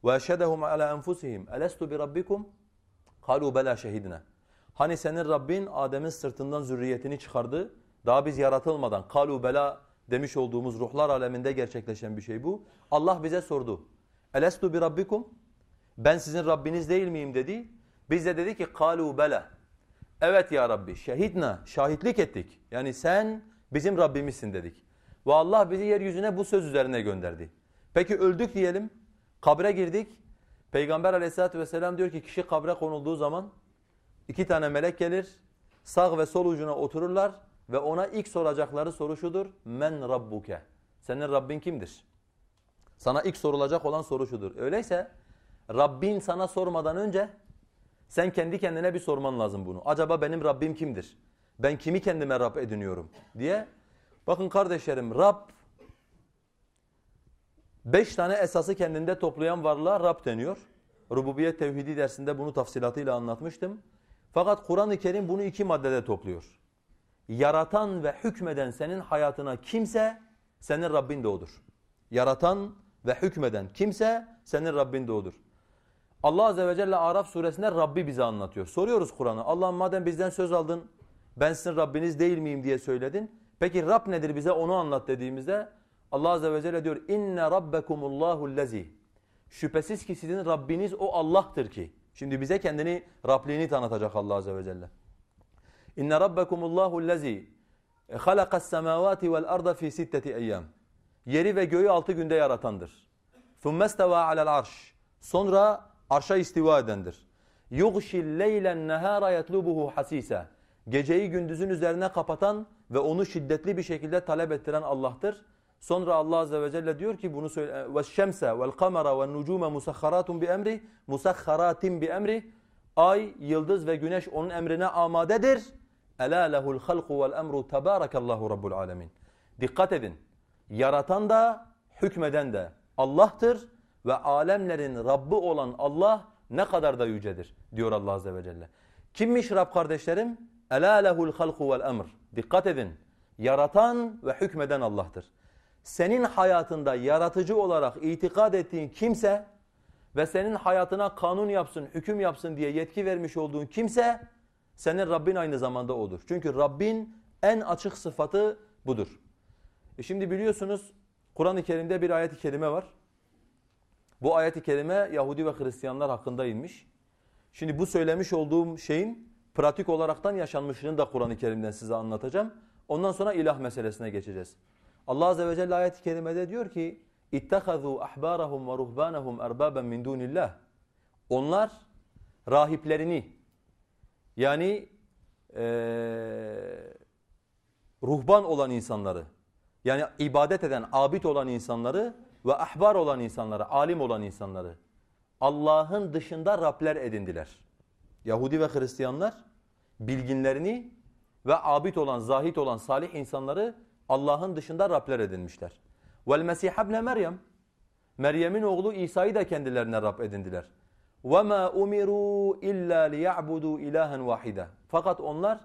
[SPEAKER 1] وَاَشَّدَهُمْ عَلَى أَنْفُسِهِمْ أَلَسْتُ بِرَبِّكُمْ قَالُوا بَلَا شَهِدْنَا Hani senin Rabbin Adem'in sırtından zürriyetini çıkardı. Daha biz yaratılmadan kalu bela demiş olduğumuz ruhlar aleminde gerçekleşen bir şey bu. Allah bize sordu. Elestu bi rabbikum? Ben sizin Rabbiniz değil miyim dedi. Biz de dedi ki kalu bela. Evet ya Rabbi şehidna şahitlik ettik. Yani sen bizim Rabbimizsin dedik. Ve Allah bizi yeryüzüne bu söz üzerine gönderdi. Peki öldük diyelim. Kabre girdik. Peygamber aleyhissalatü vesselam diyor ki kişi kabre konulduğu zaman iki tane melek gelir. Sağ ve sol ucuna otururlar ve ona ilk soracakları soru şudur. Men rabbuke. Senin Rabbin kimdir? Sana ilk sorulacak olan soru şudur. Öyleyse Rabbin sana sormadan önce sen kendi kendine bir sorman lazım bunu. Acaba benim Rabbim kimdir? Ben kimi kendime Rab ediniyorum diye. Bakın kardeşlerim Rab beş tane esası kendinde toplayan varlığa Rab deniyor. Rububiyet tevhidi dersinde bunu tafsilatıyla anlatmıştım. Fakat Kur'an-ı Kerim bunu iki maddede topluyor. Yaratan ve hükmeden senin hayatına kimse senin Rabbin de odur. Yaratan ve hükmeden kimse senin Rabbin de odur. Allah Azze ve Celle Araf suresinde Rabbi bize anlatıyor. Soruyoruz Kur'an'a Allah'ım madem bizden söz aldın ben sizin Rabbiniz değil miyim diye söyledin. Peki Rab nedir bize onu anlat dediğimizde Allah Azze ve Celle diyor inne rabbekumullahu lezi şüphesiz ki sizin Rabbiniz o Allah'tır ki. Şimdi bize kendini Rabliğini tanıtacak Allah Azze ve Celle. İnne rabbekumullahu lezi e, halakas semavati vel arda fi sitteti eyyam. Yeri ve göğü altı günde yaratandır. Thummesteva alel arş. Sonra arşa istiva edendir. يُغْشِ اللَّيْلَ النَّهَارَ يَطْلُبُهُ حَس۪يسًا Geceyi gündüzün üzerine kapatan ve onu şiddetli bir şekilde talep ettiren Allah'tır. Sonra Allah azze ve celle diyor ki bunu söyle ve şemse vel kamera ve nucume musahharatun bi emri musakharatin bi emri Ay, yıldız ve güneş onun emrine amadedir. Ela lehul halku vel emru tebarakallahu rabbul alamin. Dikkat edin. Yaratan da, hükmeden de Allah'tır ve alemlerin Rabbi olan Allah ne kadar da yücedir diyor Allah azze ve celle. Kimmiş Rab kardeşlerim? Ela lehul halku vel emr. Dikkat edin. Yaratan ve hükmeden Allah'tır. Senin hayatında yaratıcı olarak itikad ettiğin kimse ve senin hayatına kanun yapsın, hüküm yapsın diye yetki vermiş olduğun kimse senin Rabbin aynı zamanda odur. Çünkü Rabbin en açık sıfatı budur. E şimdi biliyorsunuz Kur'an-ı Kerim'de bir ayet-i kerime var. Bu ayet-i kerime Yahudi ve Hristiyanlar hakkında inmiş. Şimdi bu söylemiş olduğum şeyin pratik olaraktan yaşanmışlığını da Kur'an-ı Kerim'den size anlatacağım. Ondan sonra ilah meselesine geçeceğiz. Allah Azze ve Celle ayet-i kerimede diyor ki اِتَّخَذُوا أَحْبَارَهُمْ وَرُهْبَانَهُمْ اَرْبَابًا مِنْ دُونِ اللّٰهِ Onlar rahiplerini yani ee, ruhban olan insanları yani ibadet eden, abid olan insanları ve ahbar olan insanları, alim olan insanları Allah'ın dışında Rabler edindiler. Yahudi ve Hristiyanlar bilginlerini ve abid olan, zahit olan salih insanları Allah'ın dışında Rabler edinmişler. Vel Mesih ibn Meryem Meryem'in oğlu İsa'yı da kendilerine Rab edindiler. وَمَا اُمِرُوا اِلَّا لِيَعْبُدُوا اِلَٰهًا وَاحِدًا Fakat onlar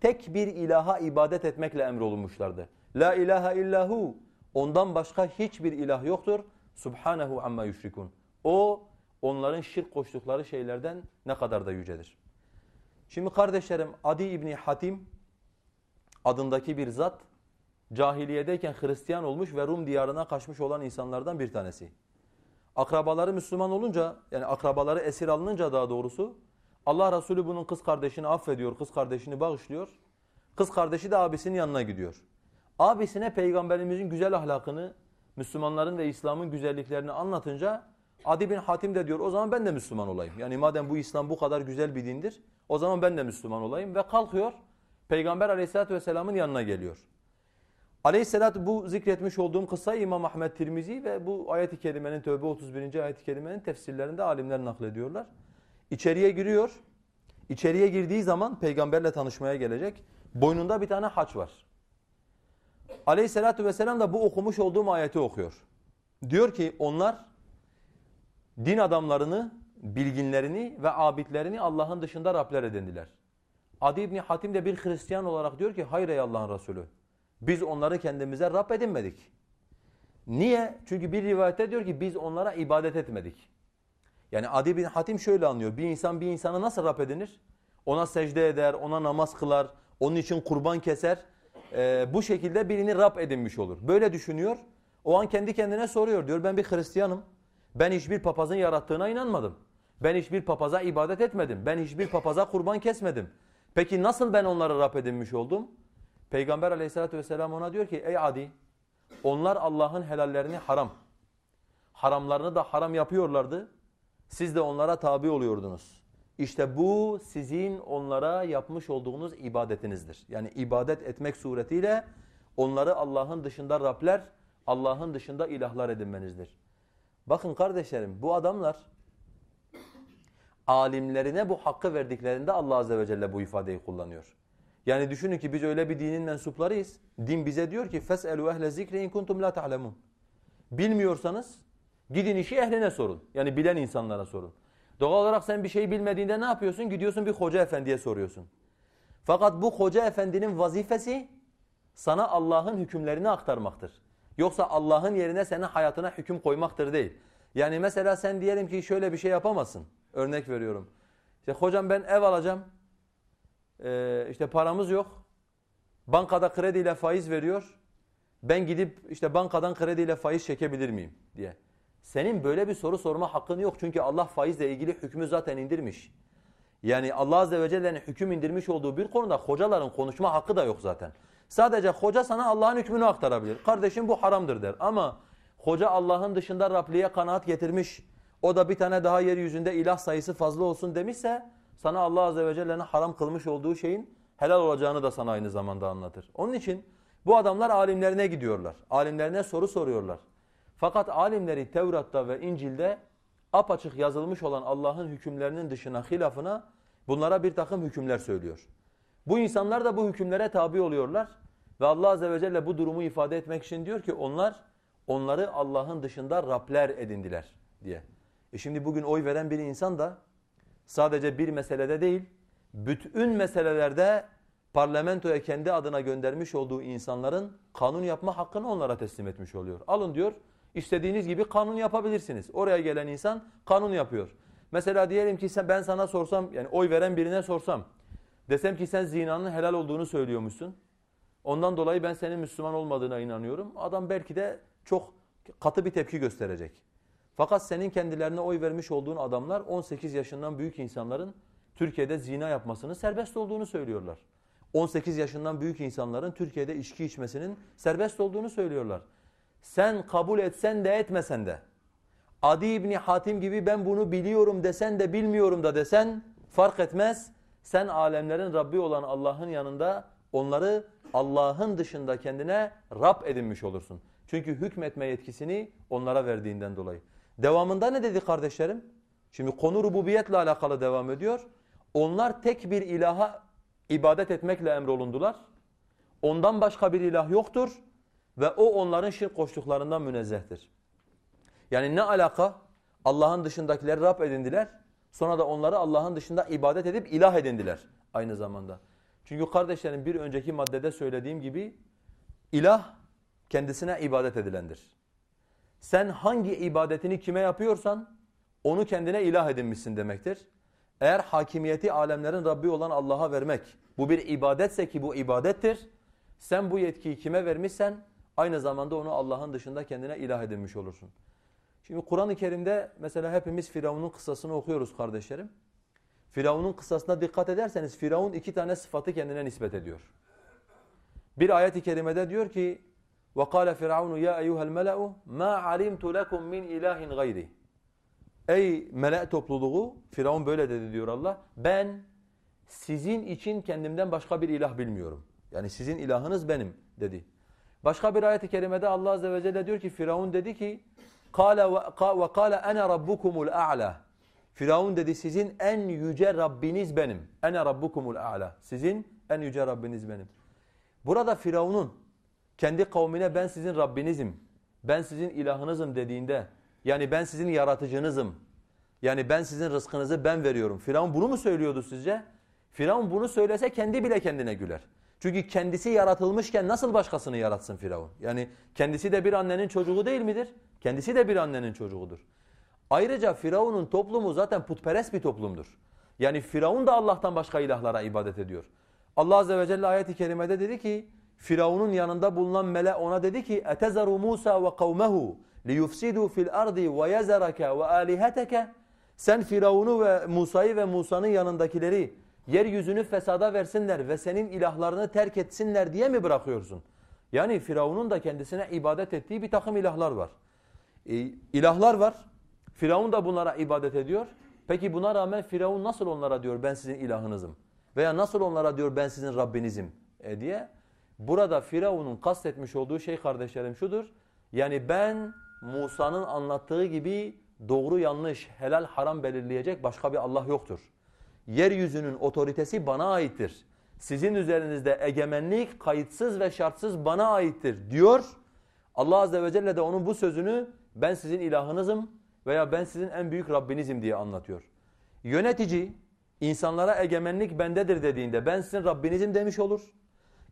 [SPEAKER 1] tek bir ilaha ibadet etmekle emrolunmuşlardı. La ilahe illahu. Ondan başka hiçbir ilah yoktur. Subhanahu amma yüşrikun. O onların şirk koştukları şeylerden ne kadar da yücedir. Şimdi kardeşlerim Adi İbni Hatim adındaki bir zat cahiliyedeyken Hristiyan olmuş ve Rum diyarına kaçmış olan insanlardan bir tanesi. Akrabaları Müslüman olunca yani akrabaları esir alınınca daha doğrusu Allah Resulü bunun kız kardeşini affediyor, kız kardeşini bağışlıyor. Kız kardeşi de abisinin yanına gidiyor. Abisine peygamberimizin güzel ahlakını, Müslümanların ve İslam'ın güzelliklerini anlatınca Adi bin Hatim de diyor o zaman ben de Müslüman olayım. Yani madem bu İslam bu kadar güzel bir dindir o zaman ben de Müslüman olayım ve kalkıyor Peygamber aleyhissalatü vesselamın yanına geliyor. Aleyhisselat bu zikretmiş olduğum kısa İmam Ahmed Tirmizi ve bu ayet-i kerimenin Tövbe 31. ayet-i kerimenin tefsirlerinde alimler naklediyorlar. İçeriye giriyor. İçeriye girdiği zaman peygamberle tanışmaya gelecek. Boynunda bir tane haç var. Aleyhisselatü vesselam da bu okumuş olduğum ayeti okuyor. Diyor ki onlar din adamlarını, bilginlerini ve abidlerini Allah'ın dışında Rabler edindiler. Adi İbni Hatim de bir Hristiyan olarak diyor ki hayır ey Allah'ın Resulü. Biz onları kendimize Rab edinmedik. Niye? Çünkü bir rivayette diyor ki biz onlara ibadet etmedik. Yani Adi bin Hatim şöyle anlıyor. Bir insan bir insana nasıl Rab edinir? Ona secde eder, ona namaz kılar, onun için kurban keser. Ee, bu şekilde birini Rab edinmiş olur. Böyle düşünüyor. O an kendi kendine soruyor. Diyor ben bir Hristiyanım. Ben hiçbir papazın yarattığına inanmadım. Ben hiçbir papaza ibadet etmedim. Ben hiçbir papaza kurban kesmedim. Peki nasıl ben onları Rab edinmiş oldum? Peygamber aleyhissalatü vesselam ona diyor ki ey Adi onlar Allah'ın helallerini haram, haramlarını da haram yapıyorlardı. Siz de onlara tabi oluyordunuz. İşte bu sizin onlara yapmış olduğunuz ibadetinizdir. Yani ibadet etmek suretiyle onları Allah'ın dışında Rabler, Allah'ın dışında ilahlar edinmenizdir. Bakın kardeşlerim bu adamlar alimlerine bu hakkı verdiklerinde Allah Azze ve Celle bu ifadeyi kullanıyor. Yani düşünün ki biz öyle bir dinin mensuplarıyız. Din bize diyor ki فَسْأَلُوا اَهْلَ zikri in kuntum la تَعْلَمُونَ Bilmiyorsanız gidin işi ehline sorun. Yani bilen insanlara sorun. Doğal olarak sen bir şey bilmediğinde ne yapıyorsun? Gidiyorsun bir hoca efendiye soruyorsun. Fakat bu hoca efendinin vazifesi sana Allah'ın hükümlerini aktarmaktır. Yoksa Allah'ın yerine senin hayatına hüküm koymaktır değil. Yani mesela sen diyelim ki şöyle bir şey yapamazsın. Örnek veriyorum. İşte hocam ben ev alacağım e, işte paramız yok. Bankada krediyle faiz veriyor. Ben gidip işte bankadan krediyle faiz çekebilir miyim diye. Senin böyle bir soru sorma hakkın yok. Çünkü Allah faizle ilgili hükmü zaten indirmiş. Yani Allah Azze ve Celle'nin hüküm indirmiş olduğu bir konuda hocaların konuşma hakkı da yok zaten. Sadece hoca sana Allah'ın hükmünü aktarabilir. Kardeşim bu haramdır der. Ama hoca Allah'ın dışında Rabliye kanaat getirmiş. O da bir tane daha yeryüzünde ilah sayısı fazla olsun demişse sana Allah Azze ve Celle'nin haram kılmış olduğu şeyin helal olacağını da sana aynı zamanda anlatır. Onun için bu adamlar alimlerine gidiyorlar. Alimlerine soru soruyorlar. Fakat alimleri Tevrat'ta ve İncil'de apaçık yazılmış olan Allah'ın hükümlerinin dışına, hilafına bunlara bir takım hükümler söylüyor. Bu insanlar da bu hükümlere tabi oluyorlar. Ve Allah Azze ve Celle bu durumu ifade etmek için diyor ki onlar onları Allah'ın dışında Rabler edindiler diye. E şimdi bugün oy veren bir insan da sadece bir meselede değil, bütün meselelerde parlamentoya kendi adına göndermiş olduğu insanların kanun yapma hakkını onlara teslim etmiş oluyor. Alın diyor, istediğiniz gibi kanun yapabilirsiniz. Oraya gelen insan kanun yapıyor. Mesela diyelim ki sen, ben sana sorsam, yani oy veren birine sorsam, desem ki sen zinanın helal olduğunu söylüyormuşsun. Ondan dolayı ben senin Müslüman olmadığına inanıyorum. Adam belki de çok katı bir tepki gösterecek. Fakat senin kendilerine oy vermiş olduğun adamlar 18 yaşından büyük insanların Türkiye'de zina yapmasının serbest olduğunu söylüyorlar. 18 yaşından büyük insanların Türkiye'de içki içmesinin serbest olduğunu söylüyorlar. Sen kabul etsen de etmesen de Adi İbni Hatim gibi ben bunu biliyorum desen de bilmiyorum da desen fark etmez. Sen alemlerin Rabbi olan Allah'ın yanında onları Allah'ın dışında kendine Rab edinmiş olursun. Çünkü hükmetme yetkisini onlara verdiğinden dolayı. Devamında ne dedi kardeşlerim? Şimdi konu rububiyetle alakalı devam ediyor. Onlar tek bir ilaha ibadet etmekle emrolundular. Ondan başka bir ilah yoktur ve o onların şirk koştuklarından münezzehtir. Yani ne alaka? Allah'ın dışındakileri Rab edindiler. Sonra da onları Allah'ın dışında ibadet edip ilah edindiler aynı zamanda. Çünkü kardeşlerim bir önceki maddede söylediğim gibi ilah kendisine ibadet edilendir. Sen hangi ibadetini kime yapıyorsan onu kendine ilah edinmişsin demektir. Eğer hakimiyeti alemlerin Rabbi olan Allah'a vermek bu bir ibadetse ki bu ibadettir. Sen bu yetkiyi kime vermişsen aynı zamanda onu Allah'ın dışında kendine ilah edinmiş olursun. Şimdi Kur'an-ı Kerim'de mesela hepimiz Firavun'un kıssasını okuyoruz kardeşlerim. Firavun'un kıssasına dikkat ederseniz Firavun iki tane sıfatı kendine nispet ediyor. Bir ayet-i kerimede diyor ki وَقَالَ فِرْعَوْنُ يَا اَيُّهَا الْمَلَأُ مَا عَلِمْتُ لَكُمْ مِنْ اِلَٰهٍ غَيْرِ Ey melek topluluğu, Firavun böyle dedi diyor Allah. Ben sizin için kendimden başka bir ilah bilmiyorum. Yani sizin ilahınız benim dedi. Başka bir ayet-i kerimede Allah azze ve celle diyor ki Firavun dedi ki "Kale ve kale ene rabbukumul a'la." Firavun dedi sizin en yüce Rabbiniz benim. Ene rabbukumul a'la. Sizin en yüce Rabbiniz benim. Burada Firavun'un kendi kavmine ben sizin Rabbinizim, ben sizin ilahınızım dediğinde yani ben sizin yaratıcınızım, yani ben sizin rızkınızı ben veriyorum. Firavun bunu mu söylüyordu sizce? Firavun bunu söylese kendi bile kendine güler. Çünkü kendisi yaratılmışken nasıl başkasını yaratsın Firavun? Yani kendisi de bir annenin çocuğu değil midir? Kendisi de bir annenin çocuğudur. Ayrıca Firavun'un toplumu zaten putperest bir toplumdur. Yani Firavun da Allah'tan başka ilahlara ibadet ediyor. Allah Azze ve Celle ayet-i kerimede dedi ki Firavun'un yanında bulunan mele ona dedi ki اَتَزَرُ مُوسَى وَقَوْمَهُ لِيُفْسِدُوا فِي الْأَرْضِ وَيَزَرَكَ وَآلِهَتَكَ Sen Firavun'u ve Musa'yı ve Musa'nın yanındakileri yeryüzünü fesada versinler ve senin ilahlarını terk etsinler diye mi bırakıyorsun? Yani Firavun'un da kendisine ibadet ettiği bir takım ilahlar var. E, ilahlar var. Firavun da bunlara ibadet ediyor. Peki buna rağmen Firavun nasıl onlara diyor ben sizin ilahınızım? Veya nasıl onlara diyor ben sizin Rabbinizim e diye. Burada Firavun'un kastetmiş olduğu şey kardeşlerim şudur. Yani ben Musa'nın anlattığı gibi doğru yanlış, helal haram belirleyecek başka bir Allah yoktur. Yeryüzünün otoritesi bana aittir. Sizin üzerinizde egemenlik kayıtsız ve şartsız bana aittir diyor. Allah Azze ve Celle de onun bu sözünü ben sizin ilahınızım veya ben sizin en büyük Rabbinizim diye anlatıyor. Yönetici insanlara egemenlik bendedir dediğinde ben sizin Rabbinizim demiş olur.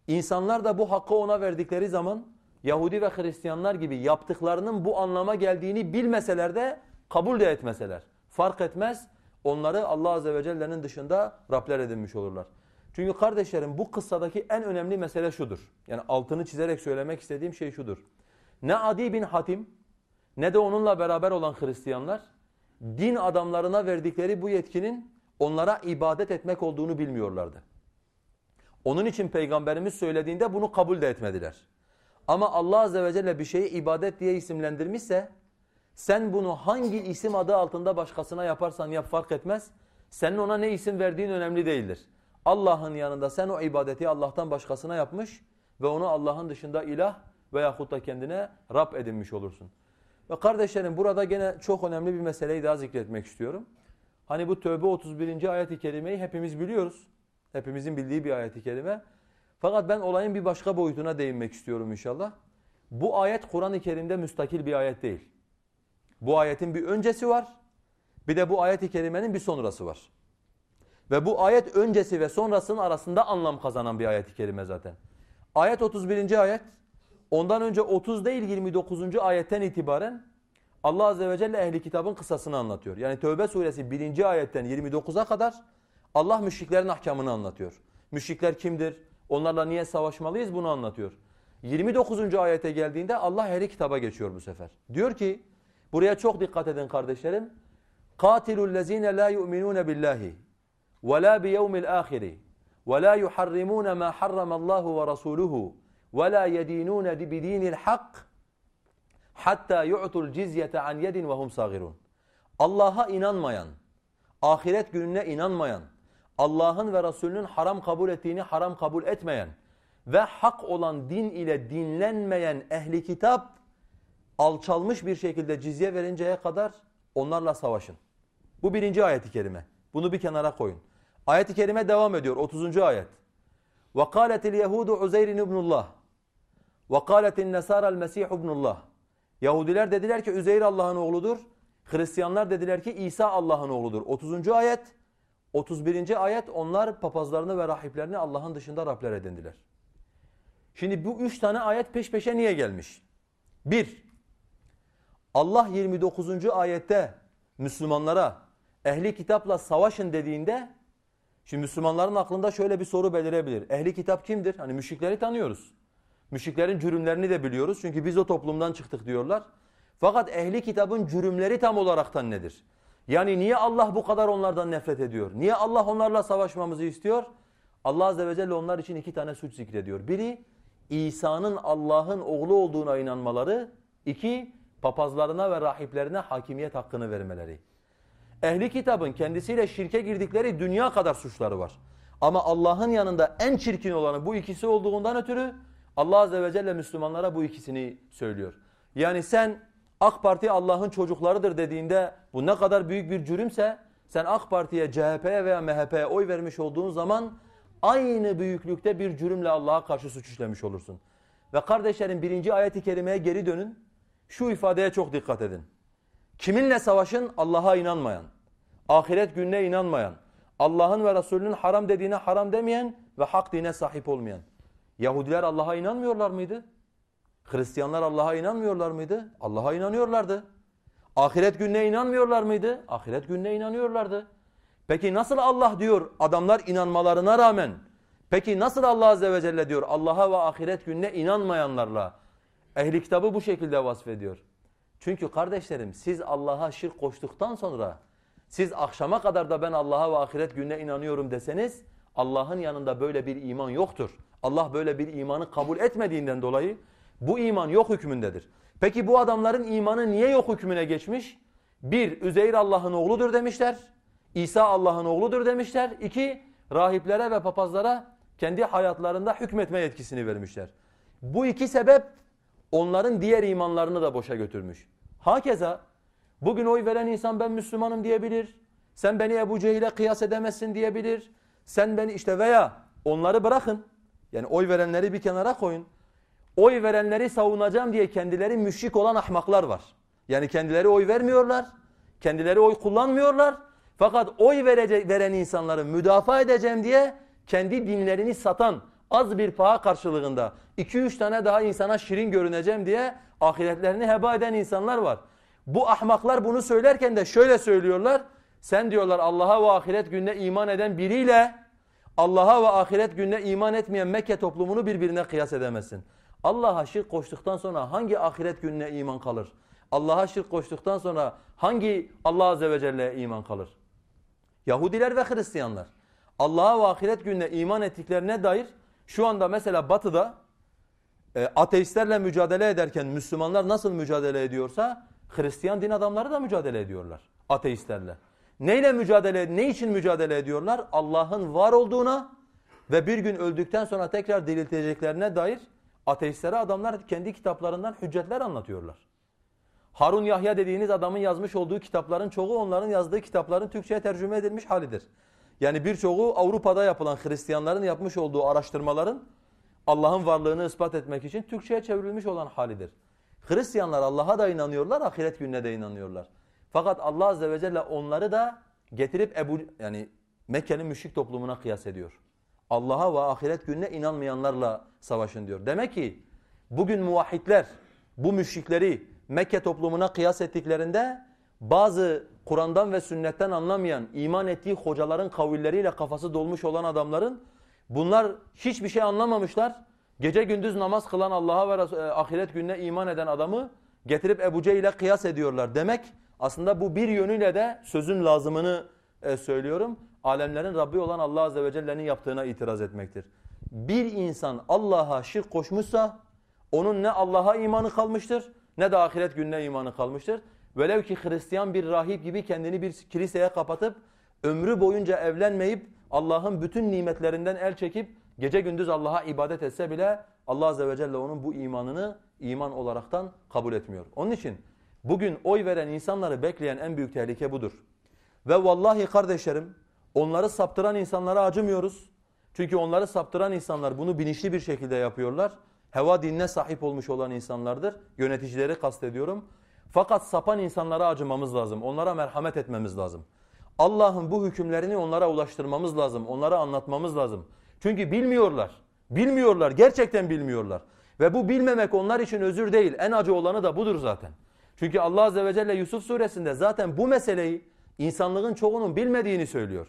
[SPEAKER 1] İnsanlar da bu hakkı ona verdikleri zaman Yahudi ve Hristiyanlar gibi yaptıklarının bu anlama geldiğini bilmeseler de kabul de etmeseler. Fark etmez onları Allah Azze ve Celle'nin dışında Rabler edinmiş olurlar. Çünkü kardeşlerim bu kıssadaki en önemli mesele şudur. Yani altını çizerek söylemek istediğim şey şudur. Ne Adi bin Hatim ne de onunla beraber olan Hristiyanlar din adamlarına verdikleri bu yetkinin onlara ibadet etmek olduğunu bilmiyorlardı. Onun için Peygamberimiz söylediğinde bunu kabul de etmediler. Ama Allah Azze ve Celle bir şeyi ibadet diye isimlendirmişse sen bunu hangi isim adı altında başkasına yaparsan yap fark etmez. Senin ona ne isim verdiğin önemli değildir. Allah'ın yanında sen o ibadeti Allah'tan başkasına yapmış ve onu Allah'ın dışında ilah veyahut da kendine Rab edinmiş olursun. Ve kardeşlerim burada gene çok önemli bir meseleyi daha zikretmek istiyorum. Hani bu Tövbe 31. ayet-i kerimeyi hepimiz biliyoruz. Hepimizin bildiği bir ayet-i kerime. Fakat ben olayın bir başka boyutuna değinmek istiyorum inşallah. Bu ayet Kur'an-ı Kerim'de müstakil bir ayet değil. Bu ayetin bir öncesi var. Bir de bu ayet-i kerimenin bir sonrası var. Ve bu ayet öncesi ve sonrasının arasında anlam kazanan bir ayet-i kerime zaten. Ayet 31. ayet. Ondan önce 30 değil 29. ayetten itibaren Allah Azze ve Celle ehli kitabın kısasını anlatıyor. Yani Tövbe suresi 1. ayetten 29'a kadar Allah müşriklerin ahkamını anlatıyor. Müşrikler kimdir? Onlarla niye savaşmalıyız bunu anlatıyor. 29. ayete geldiğinde Allah ehli kitaba geçiyor bu sefer. Diyor ki buraya çok dikkat edin kardeşlerim. قَاتِلُوا الَّذ۪ينَ لَا يُؤْمِنُونَ بِاللّٰهِ وَلَا بِيَوْمِ الْآخِرِ وَلَا يُحَرِّمُونَ مَا حَرَّمَ اللّٰهُ وَرَسُولُهُ وَلَا يَد۪ينُونَ بِد۪ينِ الْحَقِّ yu'tul cizyete an yedin ve hum sagirun. Allah'a inanmayan, ahiret gününe inanmayan, Allah'ın ve Resulünün haram kabul ettiğini haram kabul etmeyen ve hak olan din ile dinlenmeyen ehli kitap alçalmış bir şekilde cizye verinceye kadar onlarla savaşın. Bu birinci ayeti kerime. Bunu bir kenara koyun. Ayet-i kerime devam ediyor 30. ayet. وَقَالَتِ الْيَهُودُ عُزَيْرٍ اِبْنُ اللّٰهِ وَقَالَتِ النَّسَارَ الْمَسِيحُ اِبْنُ اللّٰهِ Yahudiler dediler ki Üzeyr Allah'ın oğludur. Hristiyanlar dediler ki İsa Allah'ın oğludur. 30. ayet, 31. ayet onlar papazlarını ve rahiplerini Allah'ın dışında Rabler edindiler. Şimdi bu üç tane ayet peş peşe niye gelmiş? Bir, Allah 29. ayette Müslümanlara ehli kitapla savaşın dediğinde şimdi Müslümanların aklında şöyle bir soru belirebilir. Ehli kitap kimdir? Hani müşrikleri tanıyoruz. Müşriklerin cürümlerini de biliyoruz çünkü biz o toplumdan çıktık diyorlar. Fakat ehli kitabın cürümleri tam olaraktan nedir? Yani niye Allah bu kadar onlardan nefret ediyor? Niye Allah onlarla savaşmamızı istiyor? Allah Azze ve Celle onlar için iki tane suç zikrediyor. Biri İsa'nın Allah'ın oğlu olduğuna inanmaları. iki papazlarına ve rahiplerine hakimiyet hakkını vermeleri. Ehli kitabın kendisiyle şirke girdikleri dünya kadar suçları var. Ama Allah'ın yanında en çirkin olanı bu ikisi olduğundan ötürü Allah Azze ve Celle Müslümanlara bu ikisini söylüyor. Yani sen AK Parti Allah'ın çocuklarıdır dediğinde bu ne kadar büyük bir cürümse sen AK Parti'ye, CHP'ye veya MHP'ye oy vermiş olduğun zaman aynı büyüklükte bir cürümle Allah'a karşı suç işlemiş olursun. Ve kardeşlerim birinci ayeti kerimeye geri dönün. Şu ifadeye çok dikkat edin. Kiminle savaşın? Allah'a inanmayan, ahiret gününe inanmayan, Allah'ın ve Resulünün haram dediğine haram demeyen ve hak dine sahip olmayan. Yahudiler Allah'a inanmıyorlar mıydı? Hristiyanlar Allah'a inanmıyorlar mıydı? Allah'a inanıyorlardı. Ahiret gününe inanmıyorlar mıydı? Ahiret gününe inanıyorlardı. Peki nasıl Allah diyor adamlar inanmalarına rağmen? Peki nasıl Allah Azze ve Celle diyor Allah'a ve ahiret gününe inanmayanlarla? Ehli kitabı bu şekilde vasfediyor. Çünkü kardeşlerim siz Allah'a şirk koştuktan sonra siz akşama kadar da ben Allah'a ve ahiret gününe inanıyorum deseniz Allah'ın yanında böyle bir iman yoktur. Allah böyle bir imanı kabul etmediğinden dolayı bu iman yok hükmündedir. Peki bu adamların imanı niye yok hükmüne geçmiş? Bir, Üzeyr Allah'ın oğludur demişler. İsa Allah'ın oğludur demişler. İki, rahiplere ve papazlara kendi hayatlarında hükmetme yetkisini vermişler. Bu iki sebep onların diğer imanlarını da boşa götürmüş. Hakeza bugün oy veren insan ben Müslümanım diyebilir. Sen beni Ebu Cehil'e kıyas edemezsin diyebilir. Sen beni işte veya onları bırakın. Yani oy verenleri bir kenara koyun. Oy verenleri savunacağım diye kendileri müşrik olan ahmaklar var. Yani kendileri oy vermiyorlar. Kendileri oy kullanmıyorlar. Fakat oy verecek, veren insanları müdafaa edeceğim diye kendi dinlerini satan az bir paha karşılığında 2-3 tane daha insana şirin görüneceğim diye ahiretlerini heba eden insanlar var. Bu ahmaklar bunu söylerken de şöyle söylüyorlar. Sen diyorlar Allah'a ve ahiret gününe iman eden biriyle Allah'a ve ahiret gününe iman etmeyen Mekke toplumunu birbirine kıyas edemezsin. Allah'a şirk koştuktan sonra hangi ahiret gününe iman kalır? Allah'a şirk koştuktan sonra hangi Allah Azze ve Celle'ye iman kalır? Yahudiler ve Hristiyanlar Allah'a ve ahiret gününe iman ettiklerine dair şu anda mesela batıda e, ateistlerle mücadele ederken Müslümanlar nasıl mücadele ediyorsa Hristiyan din adamları da mücadele ediyorlar ateistlerle. Neyle mücadele, ne için mücadele ediyorlar? Allah'ın var olduğuna ve bir gün öldükten sonra tekrar dirilteceklerine dair ateistlere adamlar kendi kitaplarından hüccetler anlatıyorlar. Harun Yahya dediğiniz adamın yazmış olduğu kitapların çoğu onların yazdığı kitapların Türkçe'ye tercüme edilmiş halidir. Yani birçoğu Avrupa'da yapılan Hristiyanların yapmış olduğu araştırmaların Allah'ın varlığını ispat etmek için Türkçe'ye çevrilmiş olan halidir. Hristiyanlar Allah'a da inanıyorlar, ahiret gününe de inanıyorlar. Fakat Allah azze ve celle onları da getirip Ebu yani Mekke'nin müşrik toplumuna kıyas ediyor. Allah'a ve ahiret gününe inanmayanlarla savaşın diyor. Demek ki bugün muvahhidler bu müşrikleri Mekke toplumuna kıyas ettiklerinde bazı Kur'an'dan ve sünnetten anlamayan, iman ettiği hocaların kavilleriyle kafası dolmuş olan adamların bunlar hiçbir şey anlamamışlar. Gece gündüz namaz kılan Allah'a ve e, ahiret gününe iman eden adamı getirip Ebu Cehil'e kıyas ediyorlar. Demek aslında bu bir yönüyle de sözün lazımını e, söylüyorum. Alemlerin Rabbi olan Allah Azze ve Celle'nin yaptığına itiraz etmektir. Bir insan Allah'a şirk koşmuşsa onun ne Allah'a imanı kalmıştır ne de ahiret gününe imanı kalmıştır. Velev ki Hristiyan bir rahip gibi kendini bir kiliseye kapatıp ömrü boyunca evlenmeyip Allah'ın bütün nimetlerinden el çekip gece gündüz Allah'a ibadet etse bile Allah Azze ve Celle onun bu imanını iman olaraktan kabul etmiyor. Onun için bugün oy veren insanları bekleyen en büyük tehlike budur. Ve vallahi kardeşlerim onları saptıran insanlara acımıyoruz. Çünkü onları saptıran insanlar bunu bilinçli bir şekilde yapıyorlar. Heva dinine sahip olmuş olan insanlardır. Yöneticileri kastediyorum. Fakat sapan insanlara acımamız lazım. Onlara merhamet etmemiz lazım. Allah'ın bu hükümlerini onlara ulaştırmamız lazım. Onlara anlatmamız lazım. Çünkü bilmiyorlar. Bilmiyorlar. Gerçekten bilmiyorlar. Ve bu bilmemek onlar için özür değil. En acı olanı da budur zaten. Çünkü Allah Azze ve Celle Yusuf suresinde zaten bu meseleyi insanlığın çoğunun bilmediğini söylüyor.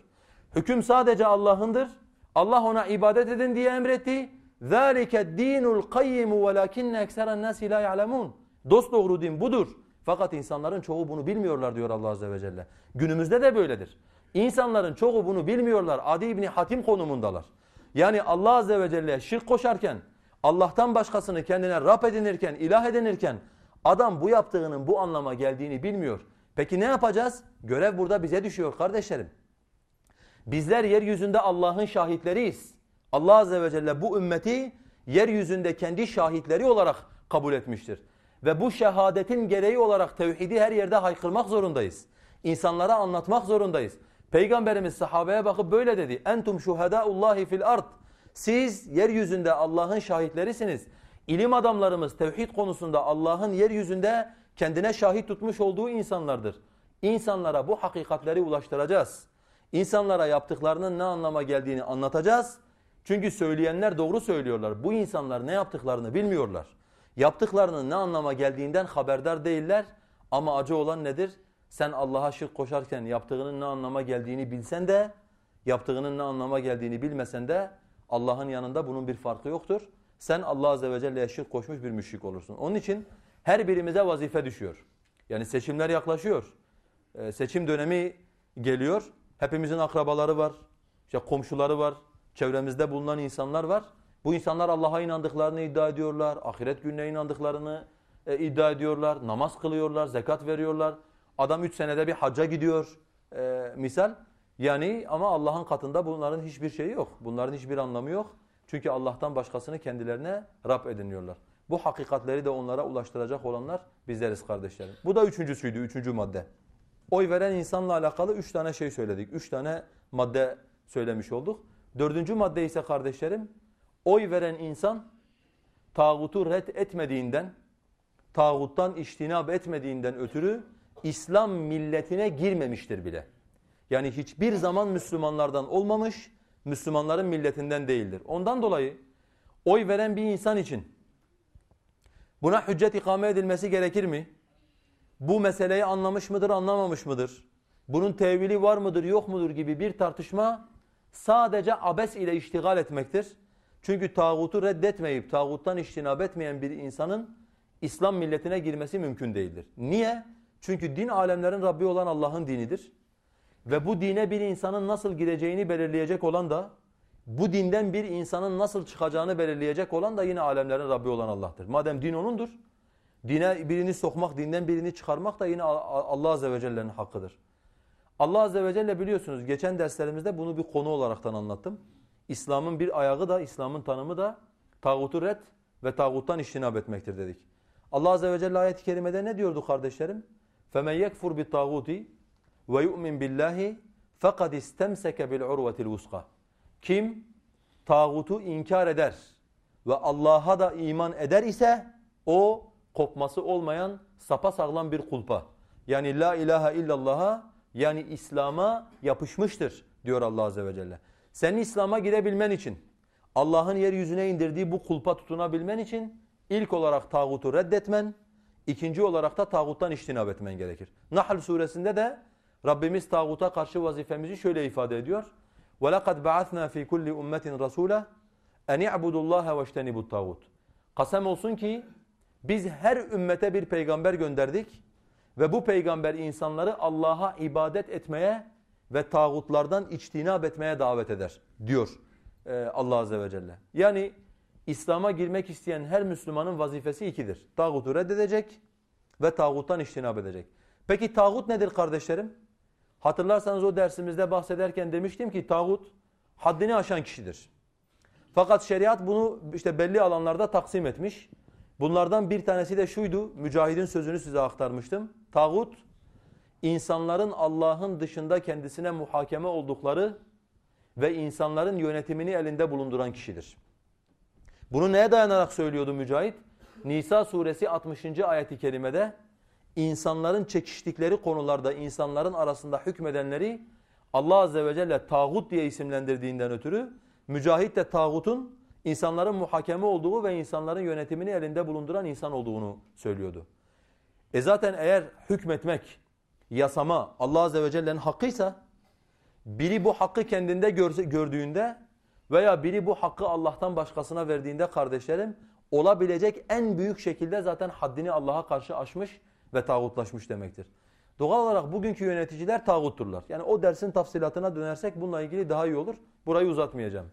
[SPEAKER 1] Hüküm sadece Allah'ındır. Allah ona ibadet edin diye emretti. ذَٰلِكَ الدِّينُ الْقَيِّمُ وَلَكِنَّ اَكْسَرَ النَّاسِ لَا يَعْلَمُونَ Dost doğru din budur. Fakat insanların çoğu bunu bilmiyorlar diyor Allah Azze ve Celle. Günümüzde de böyledir. İnsanların çoğu bunu bilmiyorlar. Adi İbni Hatim konumundalar. Yani Allah Azze ve Celle şirk koşarken, Allah'tan başkasını kendine Rab edinirken, ilah edinirken adam bu yaptığının bu anlama geldiğini bilmiyor. Peki ne yapacağız? Görev burada bize düşüyor kardeşlerim. Bizler yeryüzünde Allah'ın şahitleriyiz. Allah Azze ve Celle bu ümmeti yeryüzünde kendi şahitleri olarak kabul etmiştir. Ve bu şehadetin gereği olarak tevhidi her yerde haykırmak zorundayız. İnsanlara anlatmak zorundayız. Peygamberimiz sahabeye bakıp böyle dedi. Entum şuhedaullahi fil ard. Siz yeryüzünde Allah'ın şahitlerisiniz. İlim adamlarımız tevhid konusunda Allah'ın yeryüzünde kendine şahit tutmuş olduğu insanlardır. İnsanlara bu hakikatleri ulaştıracağız. İnsanlara yaptıklarının ne anlama geldiğini anlatacağız. Çünkü söyleyenler doğru söylüyorlar. Bu insanlar ne yaptıklarını bilmiyorlar. Yaptıklarının ne anlama geldiğinden haberdar değiller. Ama acı olan nedir? Sen Allah'a şirk koşarken yaptığının ne anlama geldiğini bilsen de, yaptığının ne anlama geldiğini bilmesen de Allah'ın yanında bunun bir farkı yoktur. Sen Allah Azze ve Celle'ye şirk koşmuş bir müşrik olursun. Onun için her birimize vazife düşüyor. Yani seçimler yaklaşıyor. Ee, seçim dönemi geliyor. Hepimizin akrabaları var, işte komşuları var, çevremizde bulunan insanlar var. Bu insanlar Allah'a inandıklarını iddia ediyorlar, ahiret gününe inandıklarını e, iddia ediyorlar, namaz kılıyorlar, zekat veriyorlar. Adam üç senede bir hacca gidiyor e, misal. Yani ama Allah'ın katında bunların hiçbir şeyi yok. Bunların hiçbir anlamı yok. Çünkü Allah'tan başkasını kendilerine Rab ediniyorlar. Bu hakikatleri de onlara ulaştıracak olanlar bizleriz kardeşlerim. Bu da üçüncüsüydü, üçüncü madde. Oy veren insanla alakalı üç tane şey söyledik. Üç tane madde söylemiş olduk. Dördüncü madde ise kardeşlerim, oy veren insan tağutu red etmediğinden, tağuttan iştinab etmediğinden ötürü İslam milletine girmemiştir bile. Yani hiçbir zaman Müslümanlardan olmamış, Müslümanların milletinden değildir. Ondan dolayı oy veren bir insan için buna hüccet ikame edilmesi gerekir mi? Bu meseleyi anlamış mıdır, anlamamış mıdır? Bunun tevili var mıdır, yok mudur gibi bir tartışma sadece abes ile iştigal etmektir. Çünkü tağutu reddetmeyip tağuttan iştinab etmeyen bir insanın İslam milletine girmesi mümkün değildir. Niye? Çünkü din alemlerin Rabbi olan Allah'ın dinidir. Ve bu dine bir insanın nasıl gireceğini belirleyecek olan da bu dinden bir insanın nasıl çıkacağını belirleyecek olan da yine alemlerin Rabbi olan Allah'tır. Madem din O'nundur, dine birini sokmak, dinden birini çıkarmak da yine Allah Azze ve Celle'nin hakkıdır. Allah Azze ve Celle biliyorsunuz geçen derslerimizde bunu bir konu olaraktan anlattım. İslam'ın bir ayağı da, İslam'ın tanımı da tağutu red ve tağuttan iştinab etmektir dedik. Allah Azze ve Celle ayet-i kerimede ne diyordu kardeşlerim? فَمَنْ يَكْفُرْ بِالطَّاغُوتِ وَيُؤْمِنْ بِاللّٰهِ فَقَدْ اِسْتَمْسَكَ بِالْعُرْوَةِ الْوُسْقَى Kim tağutu inkar eder ve Allah'a da iman eder ise o kopması olmayan sapasağlam bir kulpa. Yani la ilahe illallah'a yani İslam'a yapışmıştır diyor Allah Azze ve Celle. Senin İslam'a girebilmen için Allah'ın yeryüzüne indirdiği bu kulpa tutunabilmen için ilk olarak tağutu reddetmen, ikinci olarak da tağuttan iştinab etmen gerekir. Nahl suresinde de Rabbimiz tağuta karşı vazifemizi şöyle ifade ediyor. وَلَقَدْ بَعَثْنَا ف۪ي كُلِّ اُمَّةٍ رَسُولًا اَنْ يَعْبُدُ اللّٰهَ وَاجْتَنِبُ الطَّاغُوتِ Kasem olsun ki biz her ümmete bir peygamber gönderdik ve bu peygamber insanları Allah'a ibadet etmeye ve tağutlardan içtinab etmeye davet eder diyor e, Allah Azze ve Celle. Yani İslam'a girmek isteyen her Müslümanın vazifesi ikidir. Tağutu reddedecek ve tağuttan içtinab edecek. Peki tağut nedir kardeşlerim? Hatırlarsanız o dersimizde bahsederken demiştim ki tağut haddini aşan kişidir. Fakat şeriat bunu işte belli alanlarda taksim etmiş. Bunlardan bir tanesi de şuydu, Mücahid'in sözünü size aktarmıştım. Tağut, insanların Allah'ın dışında kendisine muhakeme oldukları ve insanların yönetimini elinde bulunduran kişidir. Bunu neye dayanarak söylüyordu Mücahit? Nisa suresi 60. ayeti kerimede insanların çekiştikleri konularda insanların arasında hükmedenleri Allah azze ve celle tağut diye isimlendirdiğinden ötürü Mücahit de tağutun insanların muhakeme olduğu ve insanların yönetimini elinde bulunduran insan olduğunu söylüyordu. E zaten eğer hükmetmek, yasama Allah azze ve celle'nin hakkıysa biri bu hakkı kendinde gördüğünde veya biri bu hakkı Allah'tan başkasına verdiğinde kardeşlerim olabilecek en büyük şekilde zaten haddini Allah'a karşı aşmış ve tağutlaşmış demektir. Doğal olarak bugünkü yöneticiler tağutturlar. Yani o dersin tafsilatına dönersek bununla ilgili daha iyi olur. Burayı uzatmayacağım.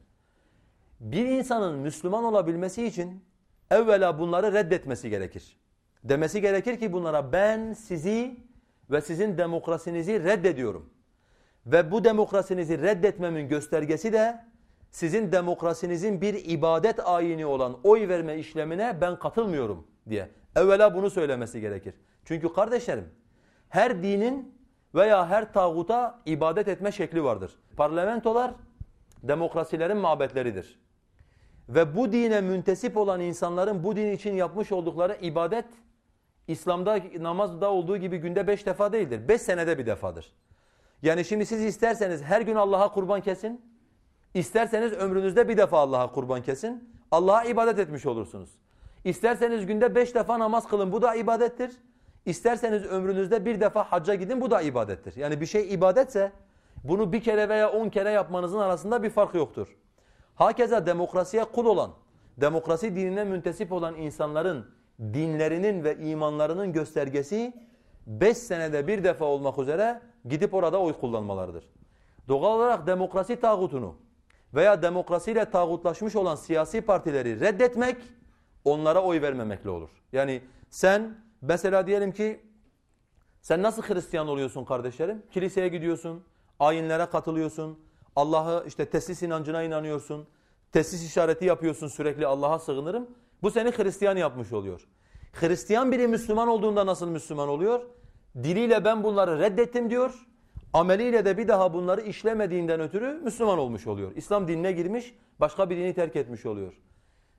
[SPEAKER 1] Bir insanın Müslüman olabilmesi için evvela bunları reddetmesi gerekir. Demesi gerekir ki bunlara ben sizi ve sizin demokrasinizi reddediyorum. Ve bu demokrasinizi reddetmemin göstergesi de sizin demokrasinizin bir ibadet ayini olan oy verme işlemine ben katılmıyorum diye. Evvela bunu söylemesi gerekir. Çünkü kardeşlerim her dinin veya her tağuta ibadet etme şekli vardır. Parlamentolar demokrasilerin mabetleridir. Ve bu dine müntesip olan insanların bu din için yapmış oldukları ibadet İslam'da namazda olduğu gibi günde beş defa değildir. Beş senede bir defadır. Yani şimdi siz isterseniz her gün Allah'a kurban kesin, isterseniz ömrünüzde bir defa Allah'a kurban kesin, Allah'a ibadet etmiş olursunuz. İsterseniz günde beş defa namaz kılın, bu da ibadettir. İsterseniz ömrünüzde bir defa hacca gidin, bu da ibadettir. Yani bir şey ibadetse bunu bir kere veya on kere yapmanızın arasında bir fark yoktur. Hakeza demokrasiye kul olan, demokrasi dinine müntesip olan insanların dinlerinin ve imanlarının göstergesi beş senede bir defa olmak üzere gidip orada oy kullanmalarıdır. Doğal olarak demokrasi tağutunu veya demokrasiyle tağutlaşmış olan siyasi partileri reddetmek onlara oy vermemekle olur. Yani sen mesela diyelim ki sen nasıl Hristiyan oluyorsun kardeşlerim? Kiliseye gidiyorsun, ayinlere katılıyorsun, Allah'ı işte teslis inancına inanıyorsun, teslis işareti yapıyorsun sürekli Allah'a sığınırım. Bu seni Hristiyan yapmış oluyor. Hristiyan biri Müslüman olduğunda nasıl Müslüman oluyor? Diliyle ben bunları reddettim diyor. Ameliyle de bir daha bunları işlemediğinden ötürü Müslüman olmuş oluyor. İslam dinine girmiş, başka bir dini terk etmiş oluyor.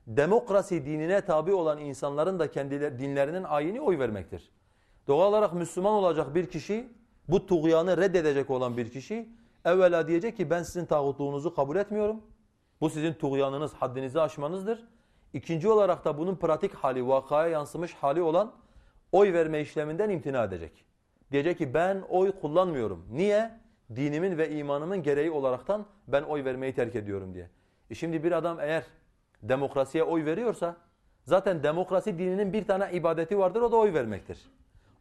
[SPEAKER 1] Demokrasi dinine tabi olan insanların da kendi dinlerinin ayini oy vermektir. Doğal olarak Müslüman olacak bir kişi, bu tuğyanı reddedecek olan bir kişi, evvela diyecek ki ben sizin tağutluğunuzu kabul etmiyorum. Bu sizin tuğyanınız, haddinizi aşmanızdır. İkinci olarak da bunun pratik hali, vakaya yansımış hali olan oy verme işleminden imtina edecek. Diyecek ki ben oy kullanmıyorum. Niye? Dinimin ve imanımın gereği olaraktan ben oy vermeyi terk ediyorum diye. E şimdi bir adam eğer demokrasiye oy veriyorsa zaten demokrasi dininin bir tane ibadeti vardır o da oy vermektir.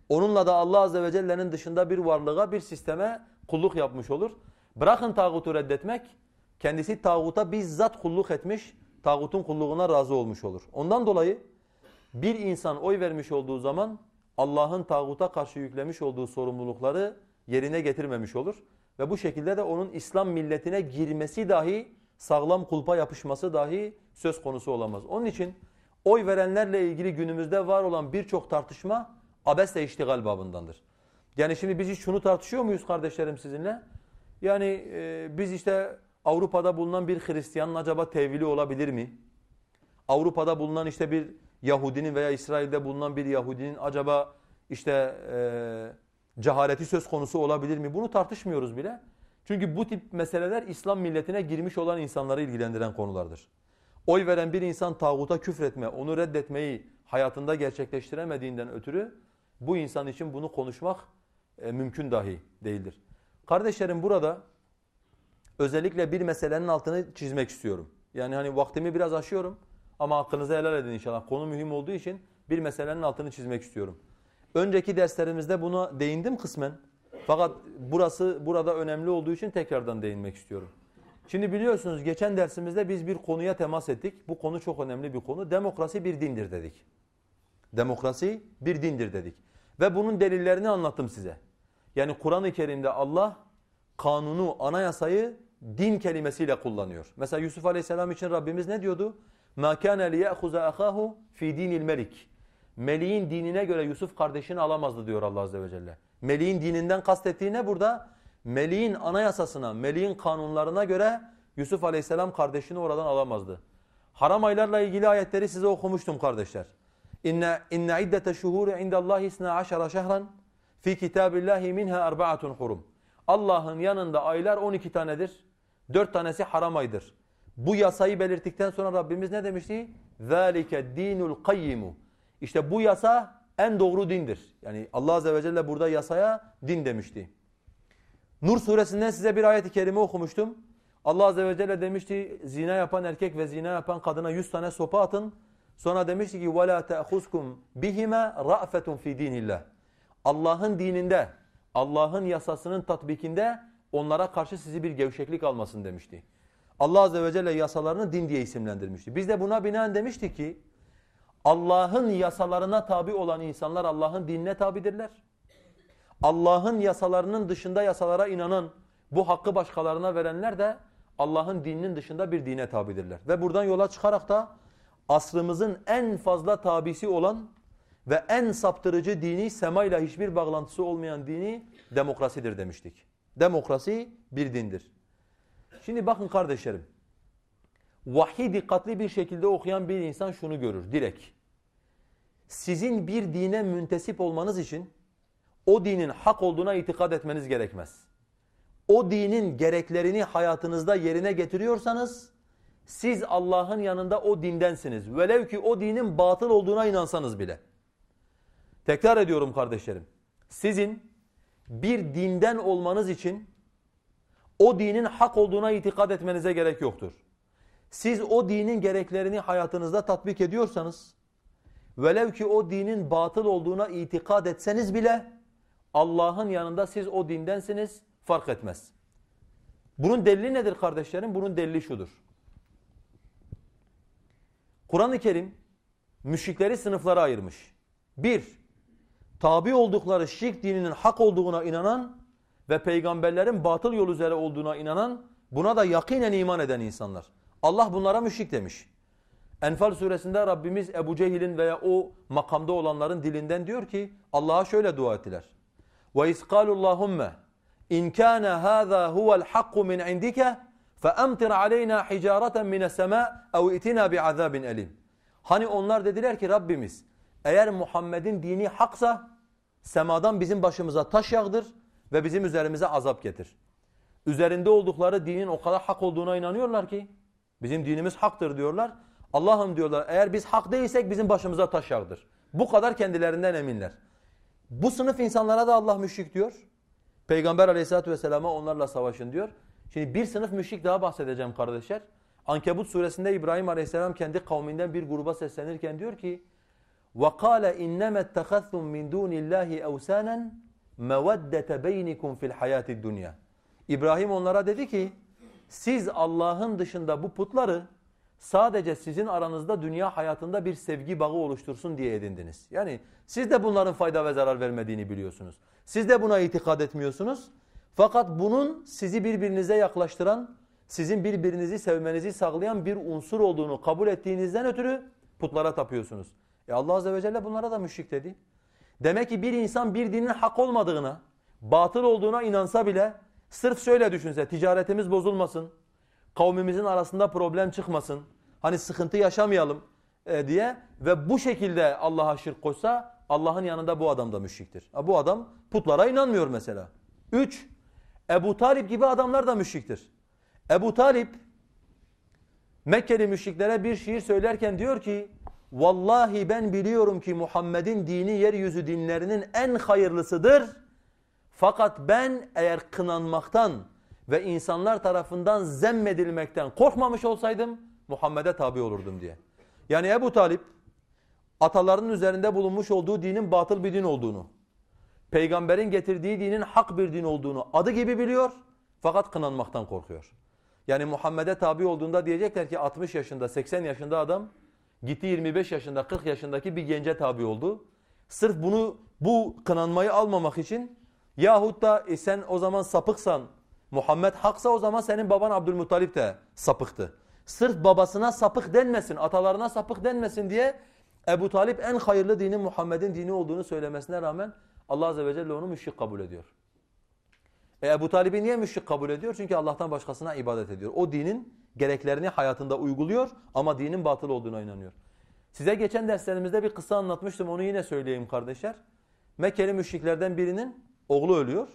[SPEAKER 1] Onunla da Allah Azze ve Celle'nin dışında bir varlığa, bir sisteme kulluk yapmış olur. Bırakın tağutu reddetmek, kendisi tağuta bizzat kulluk etmiş, tağutun kulluğuna razı olmuş olur. Ondan dolayı bir insan oy vermiş olduğu zaman Allah'ın tağuta karşı yüklemiş olduğu sorumlulukları yerine getirmemiş olur. Ve bu şekilde de onun İslam milletine girmesi dahi, sağlam kulpa yapışması dahi söz konusu olamaz. Onun için oy verenlerle ilgili günümüzde var olan birçok tartışma abesle iştigal babındandır. Yani şimdi biz hiç şunu tartışıyor muyuz kardeşlerim sizinle? Yani e, biz işte Avrupa'da bulunan bir Hristiyanın acaba tevili olabilir mi? Avrupa'da bulunan işte bir Yahudinin veya İsrail'de bulunan bir Yahudinin acaba işte e, cehaleti söz konusu olabilir mi? Bunu tartışmıyoruz bile. Çünkü bu tip meseleler İslam milletine girmiş olan insanları ilgilendiren konulardır. Oy veren bir insan tağuta küfretme, onu reddetmeyi hayatında gerçekleştiremediğinden ötürü bu insan için bunu konuşmak e, mümkün dahi değildir. Kardeşlerim burada özellikle bir meselenin altını çizmek istiyorum. Yani hani vaktimi biraz aşıyorum ama hakkınızı helal edin inşallah. Konu mühim olduğu için bir meselenin altını çizmek istiyorum. Önceki derslerimizde buna değindim kısmen. Fakat burası burada önemli olduğu için tekrardan değinmek istiyorum. Şimdi biliyorsunuz geçen dersimizde biz bir konuya temas ettik. Bu konu çok önemli bir konu. Demokrasi bir dindir dedik. Demokrasi bir dindir dedik. Ve bunun delillerini anlattım size. Yani Kur'an-ı Kerim'de Allah kanunu, anayasayı din kelimesiyle kullanıyor. Mesela Yusuf Aleyhisselam için Rabbimiz ne diyordu? مَا كَانَ لِيَأْخُزَ أَخَاهُ فِي دِينِ الْمَلِكِ Meleğin dinine göre Yusuf kardeşini alamazdı diyor Allah Azze ve Celle. Meleğin dininden kastettiği ne burada? Meleğin anayasasına, meleğin kanunlarına göre Yusuf Aleyhisselam kardeşini oradan alamazdı. Haram aylarla ilgili ayetleri size okumuştum kardeşler. İnne inne iddete şuhuri indallahi isna aşara şehran fi kitabillahi minha arba'atun hurum. Allah'ın yanında aylar 12 tanedir. 4 tanesi haram aydır. Bu yasayı belirttikten sonra Rabbimiz ne demişti? ذَٰلِكَ dinul الْقَيِّمُ İşte bu yasa en doğru dindir. Yani Allah Azze ve Celle burada yasaya din demişti. Nur suresinden size bir ayet-i kerime okumuştum. Allah Azze ve Celle demişti zina yapan erkek ve zina yapan kadına 100 tane sopa atın. Sonra demişti ki وَلَا تَأْخُزْكُمْ بِهِمَا رَأْفَةٌ فِي دِينِ اللّٰهِ Allah'ın dininde, Allah'ın yasasının tatbikinde onlara karşı sizi bir gevşeklik almasın demişti. Allah Azze ve Celle yasalarını din diye isimlendirmişti. Biz de buna binaen demiştik ki Allah'ın yasalarına tabi olan insanlar Allah'ın dinine tabidirler. Allah'ın yasalarının dışında yasalara inanan, bu hakkı başkalarına verenler de Allah'ın dininin dışında bir dine tabidirler. Ve buradan yola çıkarak da asrımızın en fazla tabisi olan ve en saptırıcı dini semayla hiçbir bağlantısı olmayan dini demokrasidir demiştik. Demokrasi bir dindir. Şimdi bakın kardeşlerim. Vahiy dikkatli bir şekilde okuyan bir insan şunu görür direkt. Sizin bir dine müntesip olmanız için o dinin hak olduğuna itikad etmeniz gerekmez. O dinin gereklerini hayatınızda yerine getiriyorsanız siz Allah'ın yanında o dindensiniz. Velev ki o dinin batıl olduğuna inansanız bile. Tekrar ediyorum kardeşlerim. Sizin bir dinden olmanız için o dinin hak olduğuna itikad etmenize gerek yoktur. Siz o dinin gereklerini hayatınızda tatbik ediyorsanız, velev ki o dinin batıl olduğuna itikad etseniz bile, Allah'ın yanında siz o dindensiniz, fark etmez. Bunun delili nedir kardeşlerim? Bunun delili şudur. Kur'an-ı Kerim müşrikleri sınıflara ayırmış. Bir, tabi oldukları şirk dininin hak olduğuna inanan ve peygamberlerin batıl yol üzere olduğuna inanan, buna da yakinen iman eden insanlar. Allah bunlara müşrik demiş. Enfal suresinde Rabbimiz Ebu Cehil'in veya o makamda olanların dilinden diyor ki Allah'a şöyle dua ettiler. وَاِذْ قَالُوا اللّٰهُمَّ اِنْ كَانَ هَذَا هُوَ الْحَقُّ مِنْ عِنْدِكَ فَاَمْطِرْ عَلَيْنَا حِجَارَةً مِنَ السَّمَاءِ اَوْ اِتِنَا بِعَذَابٍ اَلِيمٍ Hani onlar dediler ki Rabbimiz eğer Muhammed'in dini haksa semadan bizim başımıza taş yağdır ve bizim üzerimize azap getir. Üzerinde oldukları dinin o kadar hak olduğuna inanıyorlar ki bizim dinimiz haktır diyorlar. Allah'ım diyorlar eğer biz hak değilsek bizim başımıza taş yağdır. Bu kadar kendilerinden eminler. Bu sınıf insanlara da Allah müşrik diyor. Peygamber aleyhissalatü vesselama onlarla savaşın diyor. Şimdi bir sınıf müşrik daha bahsedeceğim kardeşler. Ankebut suresinde İbrahim aleyhisselam kendi kavminden bir gruba seslenirken diyor ki وَقَالَ اِنَّمَا اتَّخَذْتُمْ مِنْ دُونِ اللّٰهِ اَوْسَانًا مَوَدَّةَ بَيْنِكُمْ فِي الْحَيَاةِ الدُّنْيَا İbrahim onlara dedi ki siz Allah'ın dışında bu putları sadece sizin aranızda dünya hayatında bir sevgi bağı oluştursun diye edindiniz. Yani siz de bunların fayda ve zarar vermediğini biliyorsunuz. Siz de buna itikad etmiyorsunuz. Fakat bunun sizi birbirinize yaklaştıran, sizin birbirinizi sevmenizi sağlayan bir unsur olduğunu kabul ettiğinizden ötürü putlara tapıyorsunuz. E Allah Azze ve Celle bunlara da müşrik dedi. Demek ki bir insan bir dinin hak olmadığına, batıl olduğuna inansa bile sırf şöyle düşünse ticaretimiz bozulmasın, kavmimizin arasında problem çıkmasın, hani sıkıntı yaşamayalım e, diye ve bu şekilde Allah'a şirk koşsa Allah'ın yanında bu adam da müşriktir. Bu adam putlara inanmıyor mesela. Üç, Ebu Talip gibi adamlar da müşriktir. Ebu Talip Mekkeli müşriklere bir şiir söylerken diyor ki Vallahi ben biliyorum ki Muhammed'in dini yeryüzü dinlerinin en hayırlısıdır. Fakat ben eğer kınanmaktan ve insanlar tarafından zemmedilmekten korkmamış olsaydım Muhammed'e tabi olurdum diye. Yani Ebu Talip atalarının üzerinde bulunmuş olduğu dinin batıl bir din olduğunu, peygamberin getirdiği dinin hak bir din olduğunu adı gibi biliyor fakat kınanmaktan korkuyor. Yani Muhammed'e tabi olduğunda diyecekler ki 60 yaşında 80 yaşında adam gitti 25 yaşında 40 yaşındaki bir gence tabi oldu. Sırf bunu bu kınanmayı almamak için yahut da e sen o zaman sapıksan Muhammed haksa o zaman senin baban Abdülmuttalip de sapıktı. Sırf babasına sapık denmesin, atalarına sapık denmesin diye Ebu Talip en hayırlı dinin Muhammed'in dini olduğunu söylemesine rağmen Allah Azze ve Celle onu müşrik kabul ediyor. E Ebu Talib'i niye müşrik kabul ediyor? Çünkü Allah'tan başkasına ibadet ediyor. O dinin gereklerini hayatında uyguluyor ama dinin batıl olduğuna inanıyor. Size geçen derslerimizde bir kısa anlatmıştım onu yine söyleyeyim kardeşler. Mekkeli müşriklerden birinin oğlu ölüyor.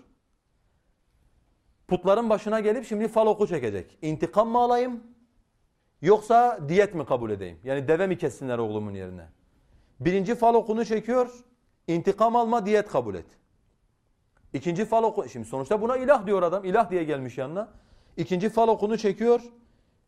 [SPEAKER 1] Putların başına gelip şimdi fal oku çekecek. İntikam mı alayım yoksa diyet mi kabul edeyim? Yani deve mi kessinler oğlumun yerine? Birinci fal okunu çekiyor. İntikam alma diyet kabul et. İkinci fal oku. Şimdi sonuçta buna ilah diyor adam. İlah diye gelmiş yanına. İkinci fal okunu çekiyor.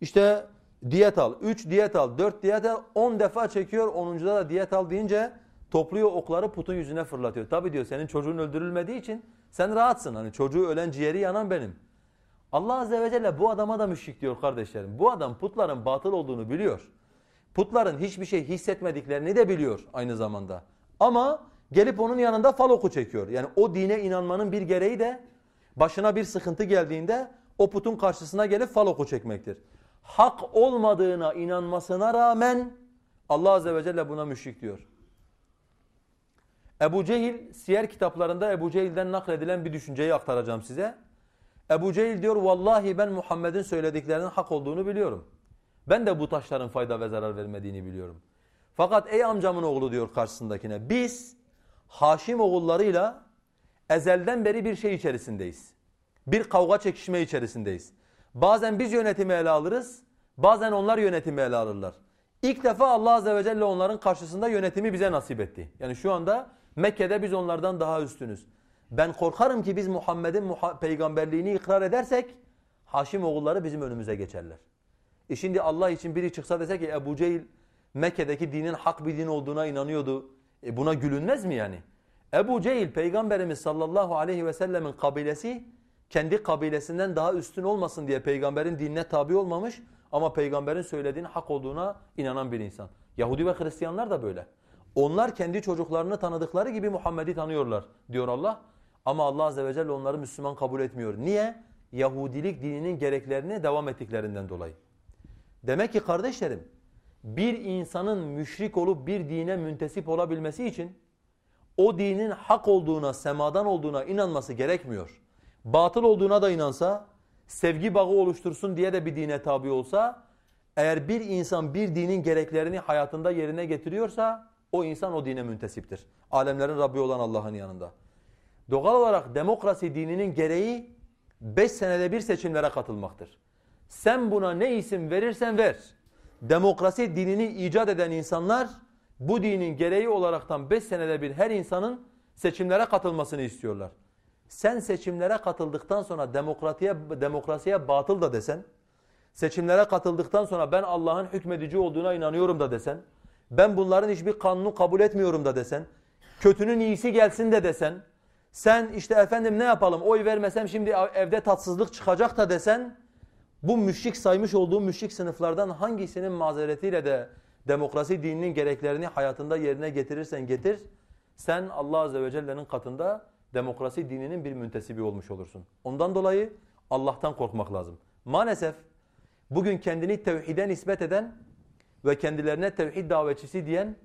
[SPEAKER 1] İşte diyet al. Üç diyet al. Dört diyet al. On defa çekiyor. Onuncuda da diyet al deyince topluyor okları putun yüzüne fırlatıyor. Tabi diyor senin çocuğun öldürülmediği için sen rahatsın. Hani çocuğu ölen ciğeri yanan benim. Allah Azze ve Celle bu adama da müşrik diyor kardeşlerim. Bu adam putların batıl olduğunu biliyor. Putların hiçbir şey hissetmediklerini de biliyor aynı zamanda. Ama gelip onun yanında fal oku çekiyor. Yani o dine inanmanın bir gereği de başına bir sıkıntı geldiğinde o putun karşısına gelip fal oku çekmektir. Hak olmadığına inanmasına rağmen Allah Azze ve Celle buna müşrik diyor. Ebu Cehil siyer kitaplarında Ebu Cehil'den nakledilen bir düşünceyi aktaracağım size. Ebu Cehil diyor vallahi ben Muhammed'in söylediklerinin hak olduğunu biliyorum. Ben de bu taşların fayda ve zarar vermediğini biliyorum. Fakat ey amcamın oğlu diyor karşısındakine biz Haşim oğullarıyla ezelden beri bir şey içerisindeyiz. Bir kavga çekişme içerisindeyiz. Bazen biz yönetimi ele alırız, bazen onlar yönetimi ele alırlar. İlk defa Allah Azze ve Celle onların karşısında yönetimi bize nasip etti. Yani şu anda Mekke'de biz onlardan daha üstünüz. Ben korkarım ki biz Muhammed'in peygamberliğini ikrar edersek Haşim oğulları bizim önümüze geçerler. E şimdi Allah için biri çıksa dese ki Ebu Cehil Mekke'deki dinin hak bir din olduğuna inanıyordu. E buna gülünmez mi yani? Ebu Cehil peygamberimiz sallallahu aleyhi ve sellemin kabilesi kendi kabilesinden daha üstün olmasın diye peygamberin dinine tabi olmamış ama peygamberin söylediğinin hak olduğuna inanan bir insan. Yahudi ve Hristiyanlar da böyle. Onlar kendi çocuklarını tanıdıkları gibi Muhammed'i tanıyorlar diyor Allah. Ama Allah Azze ve Celle onları Müslüman kabul etmiyor. Niye? Yahudilik dininin gereklerini devam ettiklerinden dolayı. Demek ki kardeşlerim bir insanın müşrik olup bir dine müntesip olabilmesi için o dinin hak olduğuna, semadan olduğuna inanması gerekmiyor. Batıl olduğuna da inansa, sevgi bağı oluştursun diye de bir dine tabi olsa, eğer bir insan bir dinin gereklerini hayatında yerine getiriyorsa o insan o dine müntesiptir. Alemlerin Rabbi olan Allah'ın yanında. Doğal olarak demokrasi dininin gereği beş senede bir seçimlere katılmaktır. Sen buna ne isim verirsen ver. Demokrasi dinini icat eden insanlar bu dinin gereği olaraktan beş senede bir her insanın seçimlere katılmasını istiyorlar. Sen seçimlere katıldıktan sonra demokrasiye, demokrasiye batıl da desen, seçimlere katıldıktan sonra ben Allah'ın hükmedici olduğuna inanıyorum da desen, ben bunların hiçbir kanunu kabul etmiyorum da desen, kötünün iyisi gelsin de desen, sen işte efendim ne yapalım oy vermesem şimdi evde tatsızlık çıkacak da desen, bu müşrik saymış olduğum müşrik sınıflardan hangisinin mazeretiyle de demokrasi dininin gereklerini hayatında yerine getirirsen getir, sen Allah Azze ve Celle'nin katında demokrasi dininin bir müntesibi olmuş olursun. Ondan dolayı Allah'tan korkmak lazım. Maalesef bugün kendini tevhide nispet eden ve kendilerine tevhid davetçisi diyen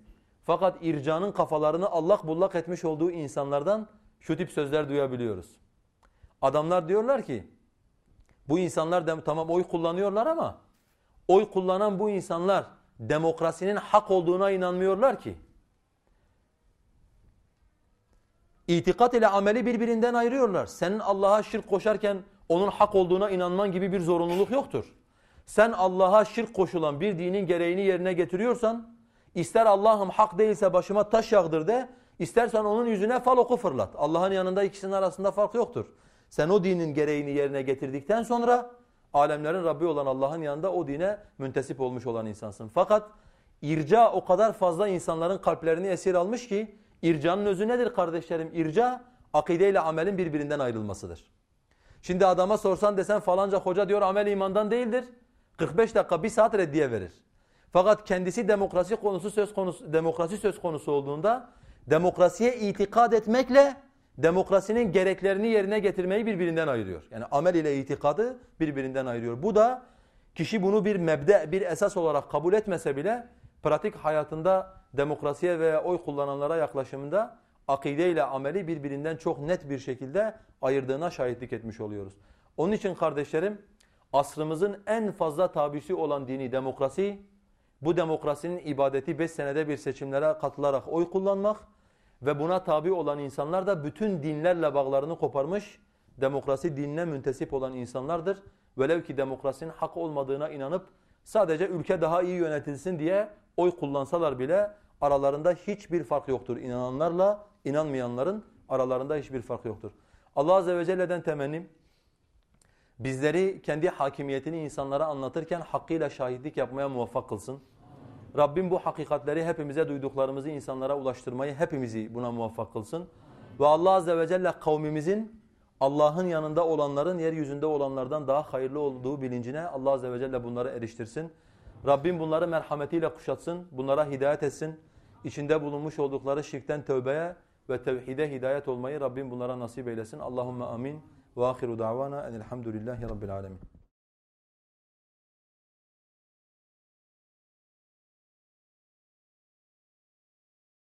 [SPEAKER 1] fakat ircanın kafalarını allak bullak etmiş olduğu insanlardan şu tip sözler duyabiliyoruz. Adamlar diyorlar ki bu insanlar de, tamam oy kullanıyorlar ama oy kullanan bu insanlar demokrasinin hak olduğuna inanmıyorlar ki. İtikat ile ameli birbirinden ayırıyorlar. Senin Allah'a şirk koşarken onun hak olduğuna inanman gibi bir zorunluluk yoktur. Sen Allah'a şirk koşulan bir dinin gereğini yerine getiriyorsan, ister Allah'ım hak değilse başıma taş yağdır de, istersen onun yüzüne fal oku fırlat. Allah'ın yanında ikisinin arasında fark yoktur. Sen o dinin gereğini yerine getirdikten sonra, alemlerin Rabbi olan Allah'ın yanında o dine müntesip olmuş olan insansın. Fakat irca o kadar fazla insanların kalplerini esir almış ki, ircanın özü nedir kardeşlerim? İrca, akideyle amelin birbirinden ayrılmasıdır. Şimdi adama sorsan desen falanca hoca diyor amel imandan değildir. 45 dakika bir saat reddiye verir. Fakat kendisi demokrasi konusu söz konusu demokrasi söz konusu olduğunda demokrasiye itikad etmekle demokrasinin gereklerini yerine getirmeyi birbirinden ayırıyor. Yani amel ile itikadı birbirinden ayırıyor. Bu da kişi bunu bir mebde, bir esas olarak kabul etmese bile pratik hayatında demokrasiye veya oy kullananlara yaklaşımında akide ile ameli birbirinden çok net bir şekilde ayırdığına şahitlik etmiş oluyoruz. Onun için kardeşlerim asrımızın en fazla tabisi olan dini demokrasi, bu demokrasinin ibadeti 5 senede bir seçimlere katılarak oy kullanmak ve buna tabi olan insanlar da bütün dinlerle bağlarını koparmış, demokrasi dinine müntesip olan insanlardır. Velev ki demokrasinin hak olmadığına inanıp sadece ülke daha iyi yönetilsin diye oy kullansalar bile aralarında hiçbir fark yoktur. İnananlarla inanmayanların aralarında hiçbir fark yoktur. Allah Azze ve Celle'den temennim bizleri kendi hakimiyetini insanlara anlatırken hakkıyla şahitlik yapmaya muvaffak kılsın. Rabbim bu hakikatleri hepimize duyduklarımızı insanlara ulaştırmayı hepimizi buna muvaffak kılsın. Ve Allah Azze ve Celle kavmimizin Allah'ın yanında olanların yeryüzünde olanlardan daha hayırlı olduğu bilincine Allah Azze ve Celle bunları eriştirsin. Rabbim bunları merhametiyle kuşatsın, bunlara hidayet etsin. İçinde bulunmuş oldukları şirkten tövbeye ve tevhide hidayet olmayı Rabbim bunlara nasip eylesin. Allahumme amin. Ve ahiru da'vana enelhamdülillahi rabbil alemin.